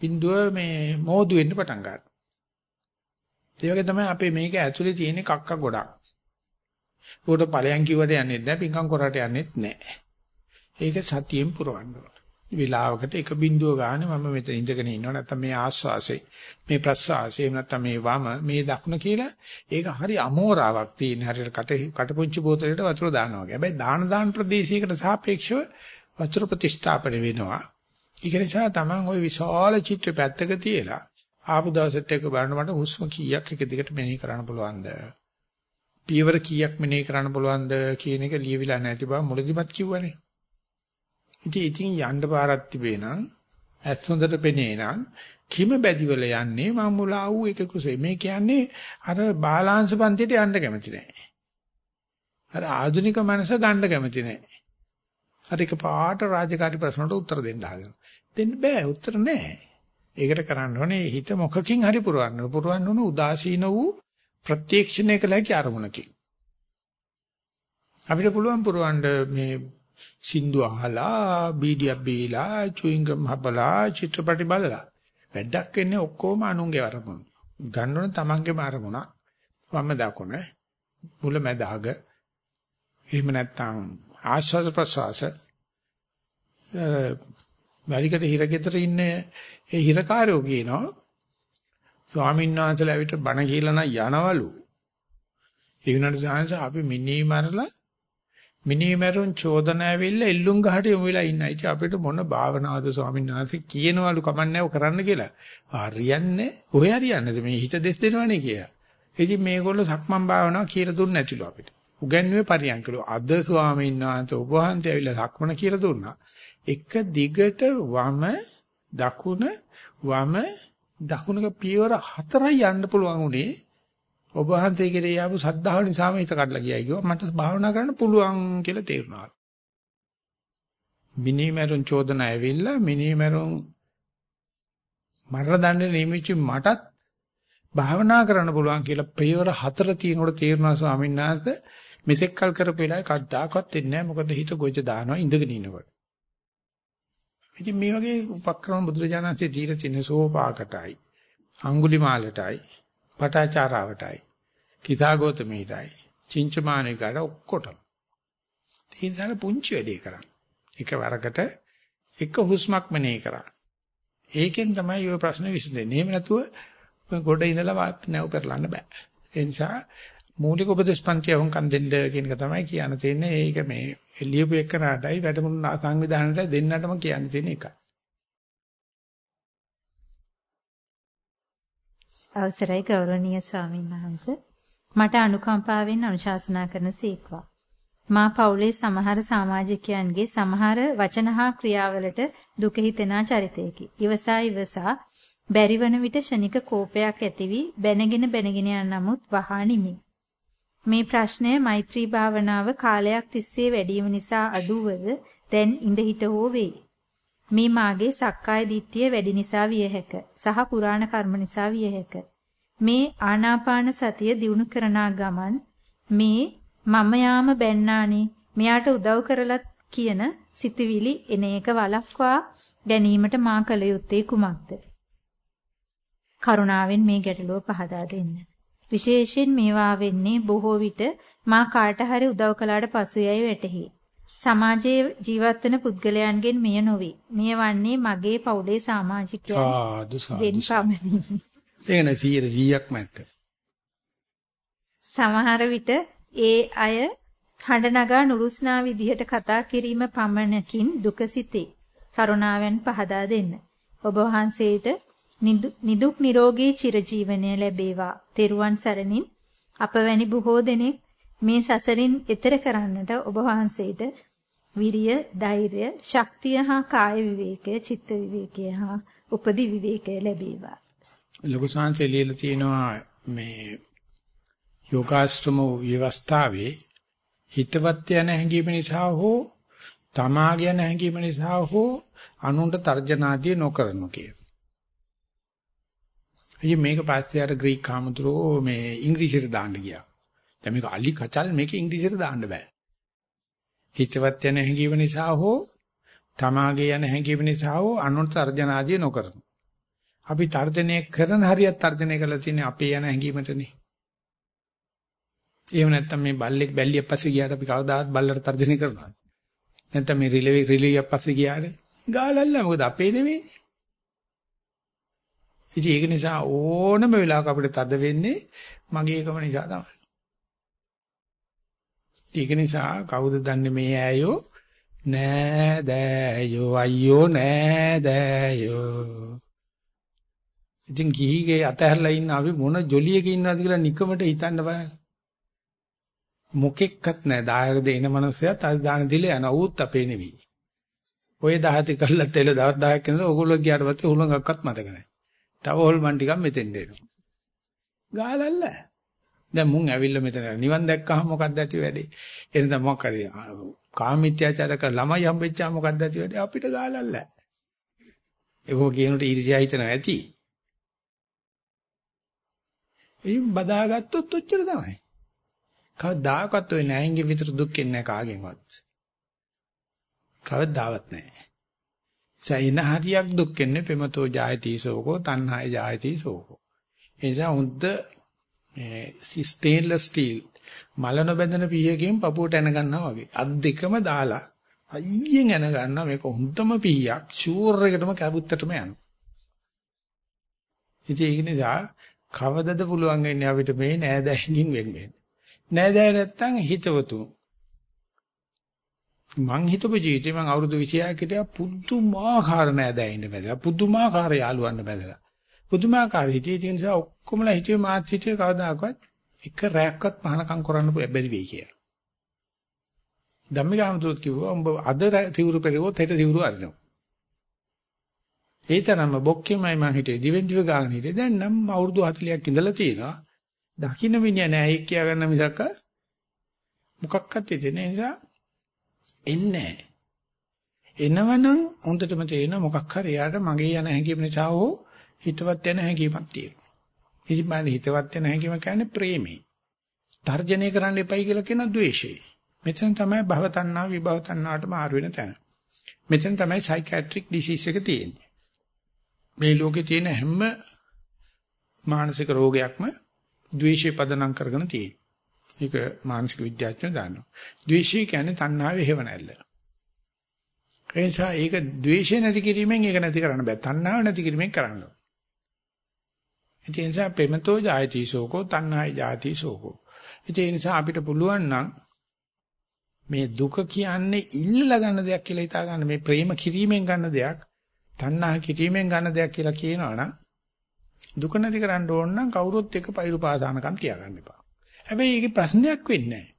බිඳුව මේ මෝදු වෙන්න පටන් ගන්නවා. ඒ වගේ තමයි අපේ මේක ඇතුලේ තියෙන කක්ක ගොඩක්. උකට ඵලයන් කිව්වට යන්නේ නැහැ, පිංකම් කරාට යන්නේ නැහැ. ඒක සතියෙන් පුරවන්න ඕන. විලාවකට එක බිඳුව ගන්න මම මෙතන ඉඳගෙන ඉන්නවා නැත්නම් මේ ආස්වාසේ මේ ප්‍රස්වාසේ නැත්නම් මේ වම මේ දකුණ කියලා ඒක හරි අමෝරාවක් තියෙන හරියට කට කටපුංචි බෝතලෙට වතුර දානවා වගේ. හැබැයි දාන දාන ප්‍රදේශයකට සාපේක්ෂව වතුර ප්‍රතිස්ථාපන වෙනවා. ඒක නිසා Taman ওই විශාල චිත්‍ර පැත්තක තියලා ආපු දවසෙත් එක බලන්න මට හුස්ම කීයක් එක දිගට මෙනෙහි කරන්න පුළුවන්ද? පියවර කීයක් මෙනෙහි කරන්න පුළුවන්ද කියන එක ලියවිලා නැති බව මුලදිමත් කිව්වනේ. ඉතින් ඉතින් යන්න පාරක් තිබේ නම් ඇස් හොඳට පෙනේ නම් කිම බැදිවල යන්නේ මම මුලා වූ එක කුසේ මේ කියන්නේ අර බාලාංශ පන්තියට යන්න කැමති නැහැ. අර ආධුනික මනස ගන්න කැමති නැහැ. අර එක පාට රාජකාරී ප්‍රශ්නට උත්තර දෙන්න හදනවා. දෙන්න බෑ උත්තර නැහැ. ඒකට කරන්න ඕනේ හිත මොකකින් හරි පුරවන්න. පුරවන්න ඕන උදාසීන වූ ප්‍රත්‍යක්ෂණය කළ හැකි අරමුණකින්. අපිට පුළුවන් පුරවන්න මේ සින්දු අහලා, බීඩියක් බීලා, චුයින්ගම් හබලා, චිත්‍රපටි බලලා. වැඩක් වෙන්නේ ඔක්කොම අනුන්ගේ අරමුණ. ගන්න ඕන තමන්ගේම අරමුණක්. වම දකුණ, මුල මැද අග. එහෙම නැත්නම් ආස්වාද ප්‍රසවාස වැලිකට හිරගෙදර ඉන්නේ ඒ හිරකාරයෝ කියනවා ස්වාමීන් වහන්සේලා ඇවිත් බණ කියලා නම් යනවලු ඒ වුණාට සාංශ අපි මිනී මරලා මිනී මරුන් චෝදන ඇවිල්ලා එල්ලුම් ගහට යමු වෙලා ඉන්නයි. ඉතින් අපිට මොන භාවනාවද ස්වාමීන් වහන්සේ කියනවලු කමන්නේව කරන්න කියලා. හරියන්නේ ඔය හරියන්නේද මේ හිත දෙස් දෙනවනේ කියලා. ඉතින් මේගොල්ලෝ සක්මන් භාවනාව කියලා දුන්නේ නැතිලු අපිට. උගන්වුවේ පරියන්කලු. අද ස්වාමීන් වහන්සේ ඔබ වහන්සේ ඇවිල්ලා සක්මන කියලා දුන්නා. එක දිගට වම දකුණ වම දකුණක පියවර හතරයි යන්න පුළුවන් උනේ ඔබ වහන්සේ කෙරේ ආපු සද්ධාව නිසාම හිත කඩලා ගියා කිව්වා මට භාවනා කරන්න පුළුවන් කියලා තේරුණා. මිනිමරුන් චෝදන ඇවිල්ලා මිනිමරුන් මරණ දඬුවම නියමිච්ච මටත් භාවනා කරන්න පුළුවන් කියලා පියවර හතර තියෙනකොට තේරුණා ස්වාමීන් වහන්සේ මෙතෙක් කල් කරපු වෙලාවේ කද්දාකවත් වෙන්නේ නැහැ මොකද හිත ගොජ දානවා ඉඳගෙන ඉනකොට. ඉතින් මේ වගේ උපක්‍රම බුදුරජාණන්සේ දීලා තියෙන සෝපාකටයි අඟුලිමාලටයි පටාචාරාවටයි කිතාගෝතමීටයි චින්චමානිකට ඔක්කොටම තීන්සාර පුංචි වැඩේ කරා. එක වරකට එක හුස්මක් මෙනේ කරා. ඒකෙන් තමයි ওই ප්‍රශ්නේ විසඳෙන්නේ. එහෙම නැතුව ගොඩ ඉඳලා නැව් පෙරලන්න බෑ. ඒ නිසා මූලික උපදේශ පන්ති වුන්කම් දෙන්න කියන එක තමයි කියන්න තියෙන්නේ. ඒක මේ ලියපු එකනටයි වැඩමුළු සංවිධානයට දෙන්නටම කියන්න තියෙන එකයි. අවසරයි ගෞරවනීය ස්වාමීන් වහන්ස මට අනුකම්පාවෙන් අනුශාසනා කරන සීක්වා මා පවුලේ සමහර සමාජිකයන්ගේ සමහර වචන හා ක්‍රියාවලට දුක හිතෙනා චරිතයකි. ඉවසා ඉවසා බැරිවන විට ෂණික කෝපයක් ඇති වී බැනගෙන බැනගෙන යන නමුත් වහා නිමි. මේ ප්‍රශ්නය මෛත්‍රී භාවනාව කාලයක් තිස්සේ වැඩිම නිසා අඩුවද දැන් ඉඳ හිට හෝ වේ. මේ මාගේ සක්කාය දිට්ඨිය වැඩි නිසා විය හැක. සහ පුරාණ කර්ම නිසා විය හැක. මේ ආනාපාන සතිය දිනු කරනා ගමන් මේ මම යාම බැන්නානේ මෙයාට උදව් කරලත් කියන සිතුවිලි එන එක වළක්වා ගැනීමට මා කළ යුත්තේ කුමක්ද? කරුණාවෙන් මේ ගැටලුව පහදා දෙන්න. විශේෂයෙන් මේවා වෙන්නේ බොහෝ විට මා කාට හරි උදව් කළාට පසුයයි වැටහි. සමාජයේ ජීවත් වෙන පුද්ගලයන්ගෙන් මෙය නොවේ. මෙය වන්නේ මගේ පවුලේ සමාජිකයන්. සාදු සාදු. ඒක නේ 100%ක්ම ඇත්ත. සමහර විට ඒ අය හඬ නගා නුරුස්නා විදිහට කතා කිරීම පමණකින් දුකසිතේ. කරුණාවෙන් පහදා දෙන්න. ඔබ වහන්සේට නිදුක් නිරෝගී චිරජීවනය ලැබේවා. තෙරුවන් සරණින් අප වැනි බොහෝ දෙනෙක් මේ සසරින් එතර කරන්නට ඔබ වහන්සේට විරිය, ධෛර්ය, ශක්තිය හා කාය විවේකය, චිත්ත විවේකය හා උපදි විවේකය ලැබේවා. ලොකු සංසය ලියලා තියෙනවා මේ යෝගාශ්‍රම ව්‍යවස්ථාවේ හිතවත් යන හැඟීම නිසා හෝ තමා ගැන හැඟීම නිසා හෝ අනුන්ට තර්ජනාදී නොකරනු කිය. ඉතින් මේක පස්සේ අර ග්‍රීක කාමතුරෝ මේ ඉංග්‍රීසියට දාන්න ගියා. දැන් මේක අලි කචල් මේක ඉංග්‍රීසියට දාන්න බෑ. හිතවත් යන හැඟීම නිසා හෝ තමාගේ යන හැඟීම නිසා හෝ අනුන්ට තර්ජනාදී නොකරනු. අපි තර්ජනය කරන හරියට තර්ජනය කරලා තියෙන්නේ අපේ යන හැඟීමටනේ. එහෙම නැත්නම් මේ බල්ලෙක් බැල්ලියක් පස්සේ ගියාට අපි කවදාවත් බල්ලට තර්ජනය කරනවද? නැත්නම් මේ රිලෙවි රිලියක් පස්සේ ගියාට ගාලල්ල මොකද අපේ නෙවෙයි. ඉතින් ඒක නිසා ඕනම වෙලාවක අපිට තද වෙන්නේ මගේ එකම නිසා තමයි. ඒක නිසා කවුද දන්නේ මේ ඈයෝ නෑ දෑයෝ අයියෝ නෑ දෑයෝ ඉතින් ගිහිගේ අතහැරලා ඉන්න අපි මොන ජොලියක ඉන්නවද කියලා නිකමට හිතන්න බෑ මොකෙක්වත් නැහැ. දායක දෙන මනුස්සයත් අද දාන දිල යන ඌත් අපේ නෙවෙයි. ඔය 10 කල්ලත් එල දවස් 10ක් යනකොට ඕගොල්ලෝ ගියාට පස්සේ උලංගක්වත් මතක නැහැ. තව හොල්මන් ටිකක් මෙතෙන් දෙනවා. ගාලල්ල. දැන් මුන් ඇවිල්ලා මෙතන නිවන් දැක්කහම මොකක්ද ඇති වෙන්නේ? එහෙනම් මොකක් හරි කාමීත්‍යාචාර කර ළමයි හම්බෙච්චා මොකක්ද ඇති වෙන්නේ? අපිට ගාලල්ල. ඒක කියනට ඊර්ෂ්‍යා හිතනවා ඇති. ඒ බදාගත්තොත් ඔච්චර තමයි. කවදාකවත් ඔය නෑංගෙ විතර දුක් එන්නේ නැහැ කාගෙන්වත්. කවදාවත් නැහැ. සයින හරියක් දුක් එන්නේ පෙමතෝ ජායති සෝකෝ තණ්හාය ජායති සෝකෝ. ඒ නිසා හොඳ ස්ටේන්ලස් ස්ටීල් මල නොබැඳෙන පීයකින් පපුවට එන ගන්නවා වගේ. අත් දෙකම දාලා අයියෙන් එන ගන්නවා මේක හොඳම පීයක් ෂුවර් එකටම කැබුත්තටම යනවා. ඉතින් ඒක නිසා කවදද පුළුවන් වෙන්නේ අපිට මේ නෑදෑයින් වෙන් වෙන්න. නෑදෑ නැත්තම් හිතවතු. මං හිතපු ජීවිතේ මං අවුරුදු 26ක හිටියා පුදුමාකාර නෑදෑ ඉන්න බැලලා පුදුමාකාර යාළුවන්න බැලලා. පුදුමාකාර හිතේ තියෙන නිසා ඔක්කොමලා හිතේ මාත් හිතේ කවදාකවත් එක රැයක්වත් පහනකම් කරන්න බැරි වෙයි කියලා. ධම්මිකාමතුත් කිව්වා උඹ අද තිවුරු පෙරවොත් හෙට තිවුරු අරිනවා. ඒ තරම්ම බොක්කෙමයි මං හිතේ දිවෙන් දිව ගාගෙන හිටියේ. දැන් නම් අවුරුදු 40ක් ඉඳලා තියෙනවා. දකින්න මිනිහා නෑ ඒක කියා ගන්න මිසක මොකක්වත් හිතෙන්නේ නිසා එන්නේ එනවනම් හොඳටම තේරෙන මොකක් හරි යාට මගේ යන හැඟීම නිසා හෝ හිතවත් යන හැඟීමක් තියෙනවා. ඉතින් මම හිතවත් යන හැඟීම කියන්නේ ප්‍රේමේ. තර්ජනය කරන්න එපයි කියලා කියන ද්වේෂය. මෙතන තමයි භව තණ්හා විභව තණ්හාට මාරු වෙන තැන. මෙතන තමයි සයිකියාට්‍රික් ඩිසීස් එක තියෙන්නේ. මේ ලෝකේ තියෙන හැම මානසික රෝගයක්ම ද්වේෂය පදනම් කරගෙන තියෙන්නේ. ඒක මානසික විද්‍යාඥයෝ දන්නවා. ද්වේෂය කියන්නේ තණ්හාවේ හේව නැල්ල. ඒ නිසා ඒක ද්වේෂය නැති කිරීමෙන් ඒක නැති කරන්න බෑ. තණ්හාව නැති කිරීමෙන් කරන්න ඕනේ. ඒ නිසා ප්‍රේමතෝ ජායති සෝකෝ තණ්හායි ජාති සෝකෝ. ඒ නිසා අපිට පුළුවන් නම් මේ දුක කියන්නේ ඉල්ලලා ගන්න දෙයක් කියලා හිතා ගන්න මේ ප්‍රේම කිරීමෙන් ගන්න දෙයක් තණ්හා කිරීමෙන් ගන්න දෙයක් කියලා කියනවනම් දුක නැති කරන්න ඕන නම් කවුරුත් එක පයිරු පාසානකම් තියාගන්න එපා. හැබැයි ඒකේ ප්‍රශ්නයක් වෙන්නේ නැහැ.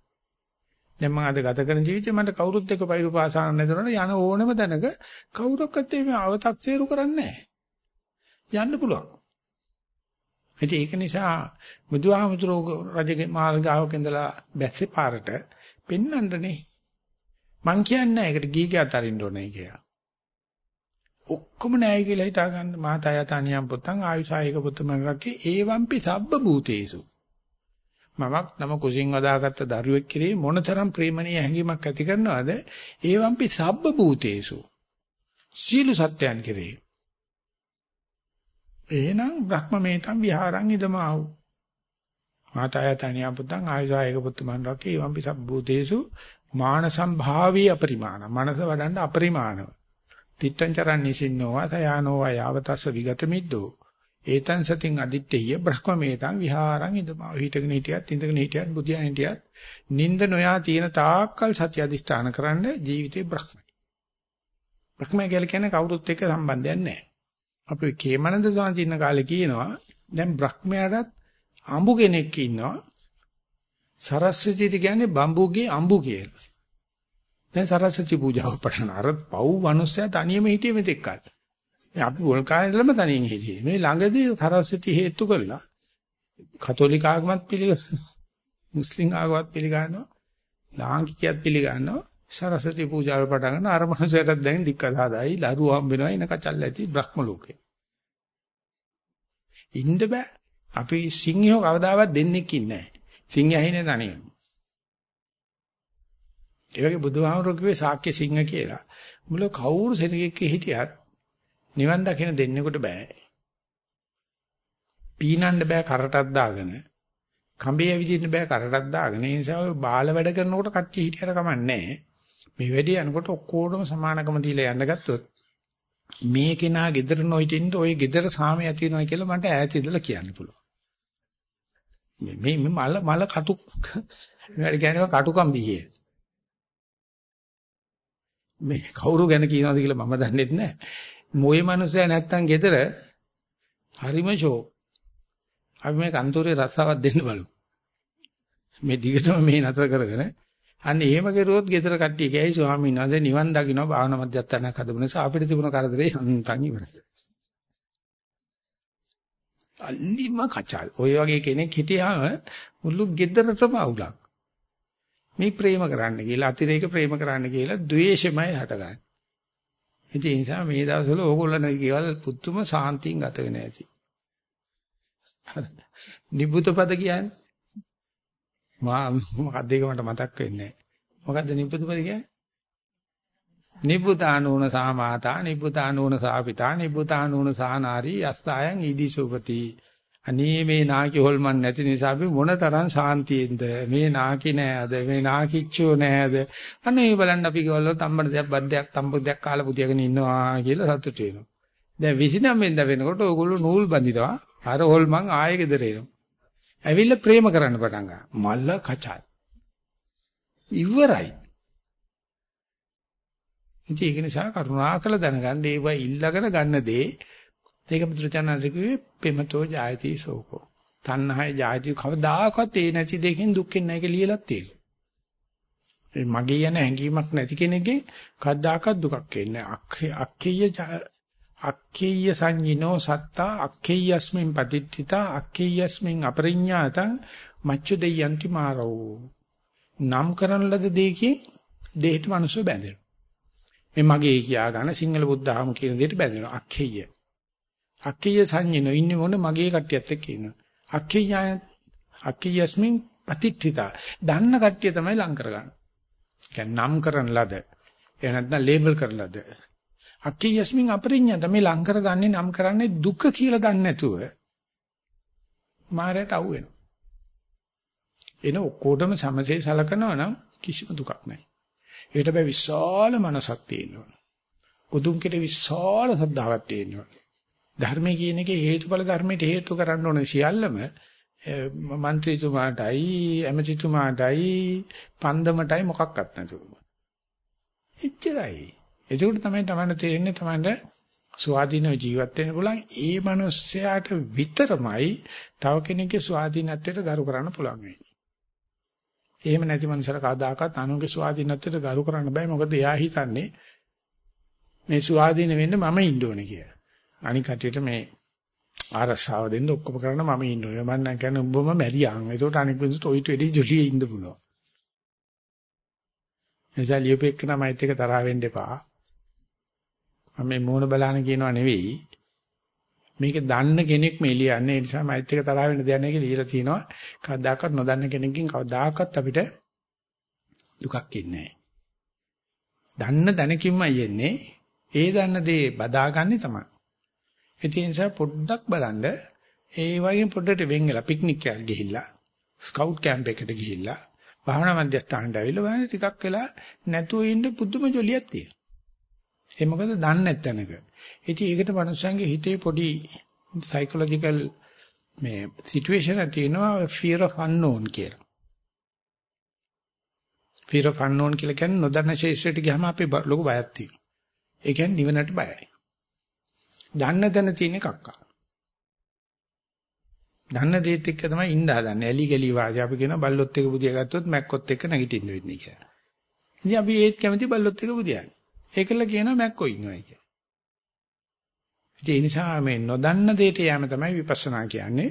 දැන් මම අද ගත කරන ජීවිතේ මට කවුරුත් එක්ක පයිරු පාසාන නැතුනට යන ඕනම තැනක කවුරක්වත් මේ අව탁සේරු කරන්නේ නැහැ. යන්න පුළුවන්. ඉතින් ඒක නිසා බුදුහාමුදුරෝ රජගේ මාර්ගාවක ඉඳලා බැස්සේ පාරට පෙන්වන්නනේ. මං කියන්නේ ඒකට ගීගේ අතරින්න ඕනේ කියලා. ඔක්කොම නෑයි කියලා හිතා ගන්න මාතය තනියම් පුතං ආයුසායක පුතමන් රකේ ඒවම්පි සබ්බ භූතේසු මමක් නම කුසින් වදාගත්ත දරුවෙක් කෙරේ මොනතරම් ප්‍රේමණීය හැඟීමක් ඇති කරනවද? ඒවම්පි සබ්බ භූතේසු. සීල සත්‍යයන් කෙරේ. එහෙනම් බ්‍රහ්මමේතම් විහාරං ඉදමාවු. මාතායතනිය පුතං ආයුසායක පුත්තුමන් රකේ එවම්පි සබ්බ භූතේසු මානසම් භාවී අපරිමාණ. මනස වඩන්න අපරිමාණව. තිත්තං චරන් නිසින්නෝවා තයානෝවා යාවතස්ස විගත මිද්දෝ ඒතං සතින් අදිත්තේය බ්‍රහ්මමේතං විහාරං ඉදමා. හිටගෙන හිටියත් ඉඳගෙන හිටියත් බුදියන් හිටියත් නිନ୍ଦ නොයා තියෙන තාක්කල් සත්‍ය අධිෂ්ඨාන කරන්න ජීවිතේ බ්‍රහ්මයි. බ්‍රහ්මයි කියලා කියන්නේ කවුරුත් එක්ක සම්බන්ධයක් නැහැ. අපි කේමනන්ද සාන්තින කාලේ කියනවා දැන් බ්‍රහ්මයාටත් අඹු කෙනෙක් ඉන්නවා. සරස්වතිට කියන්නේ බම්බුගේ අඹු කියලා. දැන් සරස්වති පූජාව පටන් අර පව් මිනිස්සයා තනියම හිටියේ මෙතෙක් කාලේ. අපි වොල් කාලේලම තනියෙන් හිටියේ. මේ ළඟදී සරස්වති හේතු කළා. කතෝලික ආගමත් පිළිගන්න මුස්ලිම් ආගමත් පිළිගන්නවා. ලාංකිකයත් පිළිගන්නවා. සරස්වති පූජාව පටන් ගන්න අර මිනිස්සයාට දැන් දික්කදායි ලරු හම්බ වෙනවා එන කචල් ඇති බ්‍රහ්ම ලෝකේ. ඉන්න බෑ. අපි සිංහයෝ කවදාවත් දෙන්නෙක් ඉන්නේ නැහැ. සිංහයා හිනේ තනියම. ඒ වගේ බුදුහාමුදුරුවෝ කිව්වේ ශාක්‍ය සිංහ කියලා. මුල කවුරු සෙනගෙක් හිටියත් නිවන් දකින දෙන්නෙකුට බෑ. පීනන්න බෑ කරටක් දාගෙන. කඹේ ඇවිදින්න බෑ කරටක් දාගෙන. ඒ නිසා ඔය බාල වැඩ කරනකොට කට්ටිය හිටියට කමන්නේ මේ වැඩි යනකොට ඔක්කොටම සමානකම දීලා යන්න ගත්තොත් මේ කෙනා gedara නොහිටින්න ওই gedara සාමය ඇති වෙනවා කියලා මට ඈත ඉඳලා කියන්න පුළුවන්. මේ මේ මල මල කටු වැඩ කියන්නේ කටුකම්බියේ. මේ කවුරු ගැන කියනවද කියලා මම දන්නෙත් නැහැ. මොයේ මනුස්සයා නැත්තම් ගෙදර හරිම ෂෝ. අපි මේ කන්තෝරේ රස්සාවක් දෙන්න බලමු. මේ දිගටම මේ නතර කරගෙන අන්න එහෙම කරුවොත් ගෙදර කට්ටිය කියයි ස්වාමීන් වහන්සේ නිවන් දකින්න භාවනා මධ්‍යස්ථානයක් හදපු නිසා අපිට තිබුණ කරදරේ අන්තන් ඉවරයි. අල්ලිම කචල්. ඔය වගේ කෙනෙක් හිටියාම මුළු ගෙදරටම අවුලක්. මේ ප්‍රේම කරන්න කියලා අතිරේක ප්‍රේම කරන්න කියලා ද්වේෂමයි හටගන්නේ. ඒ නිසා මේ දවස්වල ඕගොල්ලෝ කියවල පුතුම සාන්තියෙන් ගත වෙන ඇති. නිබ්බුත පද කියන්නේ මා මොකක්ද ඒක මට මතක් වෙන්නේ මොකද්ද නිබ්බුත පද කියන්නේ? නිබ්බුතානෝන සාමාතා නිබ්බුතානෝන සාපිතා නිබ්බුතානෝන සානාරි අස්සයන් ඉදිසුපති අනේ මේ නාකි හොල්මන් නැති නිසා අපි මොන තරම් සාන්තියෙන්ද? මේ නාකි නෑද? මේ නාකිච්චෝ නෑද? අනේ බලන්න අපි ගවල තම්බන දෙයක් බද්දයක් තම්බුදයක් කාලා පුතියගෙන ඉන්නවා කියලා සතුට වෙනවා. දැන් 29 වෙනිදා වෙනකොට ඕගොල්ලෝ නූල් බඳිනවා. අර හොල්මන් ආයෙ ගෙදර එනවා. ඇවිල්ලා ප්‍රේම කරන්න පටන් ගන්නවා. මල්ල කචල්. ඉවරයි. ඉතින් ඒක නිසා කරුණාකර දැනගන්න ඒවා ඉල්ලගෙන ගන්න දේ ඒක බුදුරජාණන්සේ පෙමතෝ ජායති සෝකෝ. තණ්හාය ජායති කවදාකවත් ඒ නැති දෙකෙන් දුක්ෙන් නැහැ කියලා ලියලා තියෙනවා. මගේ යන හැඟීමක් නැති කෙනෙක්ගේ කවදාකවත් දුකක් එන්නේ නැහැ. අක්ඛේය අක්ඛේය සංඤිනෝ සත්තා අක්ඛේයස්මින් පතිට්ඨිතා අක්ඛේයස්මින් අපරිඤ්ඤාතං මච්චු දෙයන්ති මාරෝ. නම් කරන ලද දෙයකින් දෙහිට මිනිස්සු බැඳෙනවා. මේ මගේ කියා ගන්න සිංහල බුද්ධ ආගම කියන දෙයට බැඳෙනවා. අක්ඛේය අක්කීය සංඤිනෝ ඉන්නේ මොන මගේ කට්ටියත් එක්ක ඉන්නවා. අක්කීය අක්කීයස්මින් පතිත්‍ිතා. දන්න කට්ටිය තමයි ලං කරගන්නේ. කියන්නේ නම් කරන ලද. එහෙ නැත්නම් ලේබල් කරන ලද. අක්කීයස්මින් අපරිඤ්ඤත මේ ලං කරගන්නේ නම් කරන්නේ දුක කියලා දන්නේ නැතුව මාරයට අහු වෙනවා. එන ඔක්කොටම සමසේ සලකනවා නම් කිසිම දුකක් නැහැ. ඒකට බෑ විශාල මනසක් තියෙනවා. බුදුන් කෙරේ විශාල සද්ධාවක් තියෙනවා. ධර්මයේ කියන එකේ හේතුඵල ධර්මයට හේතු කරන්න ඕනේ සියල්ලම മന്ത്രിතුමාටයි ඇමතිතුමාටයි පන්දමටයි මොකක්වත් නැතුව. එච්චරයි. ඒක තමයි තමන්න තේරෙන්නේ තමන්න ස්වාධීනව ජීවත් වෙන්න පුළුවන් ඒ මනුස්සයාට විතරමයි තව කෙනෙකුගේ ස්වාධීනත්වයට ගරු කරන්න පුළුවන් වෙන්නේ. එහෙම නැති මනුස්සර කවදාකවත් අනුන්ගේ ස්වාධීනත්වයට ගරු කරන්න බෑ මොකද එයා හිතන්නේ මේ ස්වාධීන වෙන්න මම ඉන්න ඕනේ කියලා. අනික කටියට මේ ආරසාව දෙන්න ඔක්කොම කරන්න මම ඉන්නවා. මම නම් කියන්නේ උඹම මැරියාන්. ඒකට අනික මිනිස්සුත් ඔයිට වැඩි ජොලියේ ඉන්න පුළුවන්. එනිසා ලියුපෙක් නමයිත් එක තරහ වෙන්න එපා. මම මේ මූණ බලන්න කියනවා නෙවෙයි. මේක දන්න කෙනෙක් මේ ලියන්නේ ඒ නිසා මයිත් එක තරහ වෙන්න දෙයක් නැහැ කියලා ලියලා තිනවා. කවදාකවත් නොදන්න කෙනෙක්ගෙන් කවදාකවත් අපිට දුකක් ඉන්නේ දන්න දැනකින්මයි එන්නේ. ඒ දන්න දේ බදාගන්නේ තමයි. ඒ නිසා පොඩ්ඩක් බලන්න ඒ වගේ පොඩ්ඩට වෙන් වෙලා පික්නික් එකකට ගිහිල්ලා ස්කවුට් කැම්ප් එකකට ගිහිල්ලා භාවනා මධ්‍යස්ථානට ඇවිල්ලා බලන්න ටිකක් වෙලා නැතුව ඉන්න පුදුම ජොලියක් තියෙනවා. ඒ මොකද දන්නේ නැත්නම්ක. ඉතින් ඒකට මනුස්සයන්ගේ හිතේ පොඩි සයිකොලොජිකල් මේ සිටුේෂන් එක තියෙනවා fear of unknown කියලා. fear of unknown කියලා කියන්නේ නොදන්න ශේෂ්ත්‍රයට ගියාම අපි ලොකු බයක් තියෙනවා. ඒ කියන්නේ නිවනට බයයි. දන්න දැන තියෙන කක්කා. දන්න දේත් එක්ක තමයි ඉන්න හදන්නේ. ඇලි ගලි වාජා අපි කියන බල්ලොත් එක බුදියා ගත්තොත් මැක්කොත් එක්ක නැගිටින්න වෙන්නේ කියලා. ඉතින් අපි ඒත් කැමති බල්ලොත් එක බුදියාන්නේ. ඒකල කියනවා මැක්කෝ ඉන්නවයි කියලා. ඒ නිසා මේ නොදන්න දෙයට යෑම තමයි විපස්සනා කියන්නේ.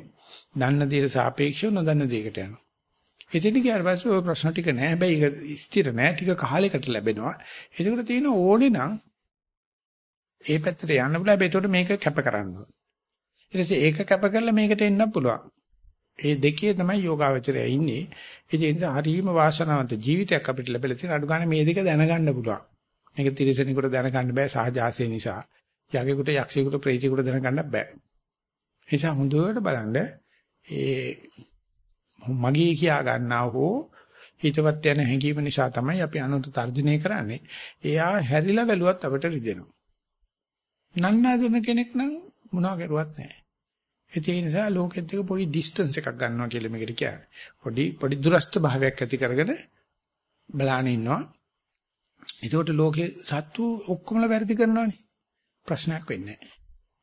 දන්න දෙයට සාපේක්ෂව නොදන්න දෙයකට යනවා. එතන ගියාට පස්සේ ওই ප්‍රශ්න ටික නෑ. හැබැයි ඒක ස්ථිර නෑ. ටික කාලයකට ලැබෙනවා. ඒකට තියෙන ඕනේ නම් ඒ පැත්තට යන්න පුළුවන්. හැබැයි ඒකට මේක කැප කරන්න ඕනේ. ඊට පස්සේ ඒක කැප කරලා මේකට එන්න පුළුවන්. ඒ දෙකේ තමයි යෝගාවචරය ඉන්නේ. ඒ නිසා හරීම වාසනාවන්ත ජීවිතයක් අපිට ලැබිලා තියෙන අඩු ගන්න මේ දෙක දැනගන්න පුළුවන්. මේක තිරසනෙකුට දැනගන්න බෑ සහජාසය නිසා. යකෙකුට යක්ෂයෙකුට ප්‍රේතයෙකුට දැනගන්න බෑ. ඒ නිසා හොඳට බලන්න ඒ මගේ කියා ගන්නා හෝ හිතවත් යන හැඟීම නිසා තමයි අපි අනුන්ට තර්ජනය කරන්නේ. එයා හැරිලා බැලුවත් අපිට රිදෙනවා. නන්නාදුන කෙනෙක් නම් මොනවා කරුවත් නැහැ. ඒ නිසා ලෝකෙත් එක පොඩි ඩිස්ටන්ස් එකක් ගන්නවා කියලා මේකට කියන්නේ. පොඩි පොඩි දුරස්ත භාවයක් ඇති කරගෙන බලන්න ඉන්නවා. ඒකට ලෝකේ සත්තු ඔක්කොමලා වැරදි කරනවානේ. ප්‍රශ්නයක් වෙන්නේ නැහැ.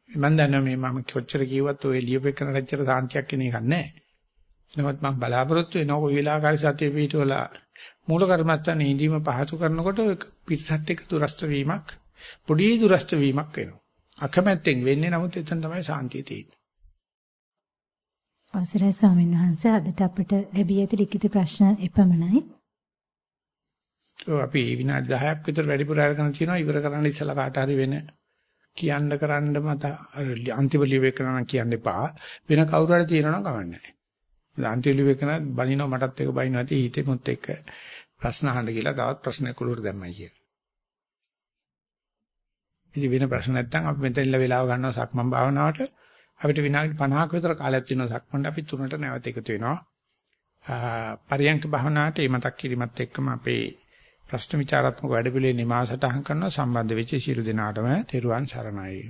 මම දන්නවා මේ මම කොච්චර කිව්වත් ඔය ලියපෙකන රැච්චර සාන්තියක් කෙන එකක් නැහැ. නමුත් මම බලාපොරොත්තු වෙනවා ඔය වෙලාවකාරී සතිය පිටවලා මූල කර්මස්ථානේ ඉඳීම පහසු කරනකොට පිටසත් එක්ක දුරස්ත වීමක් පොඩි දුරස්ත වීමක් වෙනවා. අකමැත්තෙන් වෙන්නේ නමුත් එතන තමයි සාන්තිය තියෙන්නේ. අවසරයි ස්වාමීන් වහන්සේ අදට අපිට ලැබී ඇති ලිඛිත ප්‍රශ්න එපමණයි. ඔව් අපි විනාඩි 10ක් විතර වැඩිපුර අරගෙන තියෙනවා ඉවර කරන්න ඉස්සලා කාට හරි වෙන කියන්න කරන්න මත අන්තිම ලියවෙකන කියන්න එපා වෙන කවුරු හරි තියෙනවා නම් කවන්නේ නැහැ. අන්තිම ලියවෙකන බනිනවා මටත් එක බනිනවා ඇති හිතෙමුත් එක්ක ප්‍රශ්න අහන්න කියලා තවත් ප්‍රශ්නයක් උළුර දැම්මයි කියලා. ඉතින් වෙන ප්‍රශ්න නැත්නම් අපි මෙතන ඉන්න වෙලාව ගන්නවා සක්මන් භාවනාවට අපිට විනාඩි 50ක විතර කාලයක් තියෙනවා සක්මන්ට අපි තුනට නැවත එකතු වෙනවා. පරියන්ක භාවනාවට මේ මතක් කිරීමත් එක්කම අපේ ප්‍රශ්න විචාරාත්මක වැඩපිළිවෙල නිමාසටහන් කරන සම්බන්ධ වෙච්ච සියලු දෙනාටම තෙරුවන් සරණයි.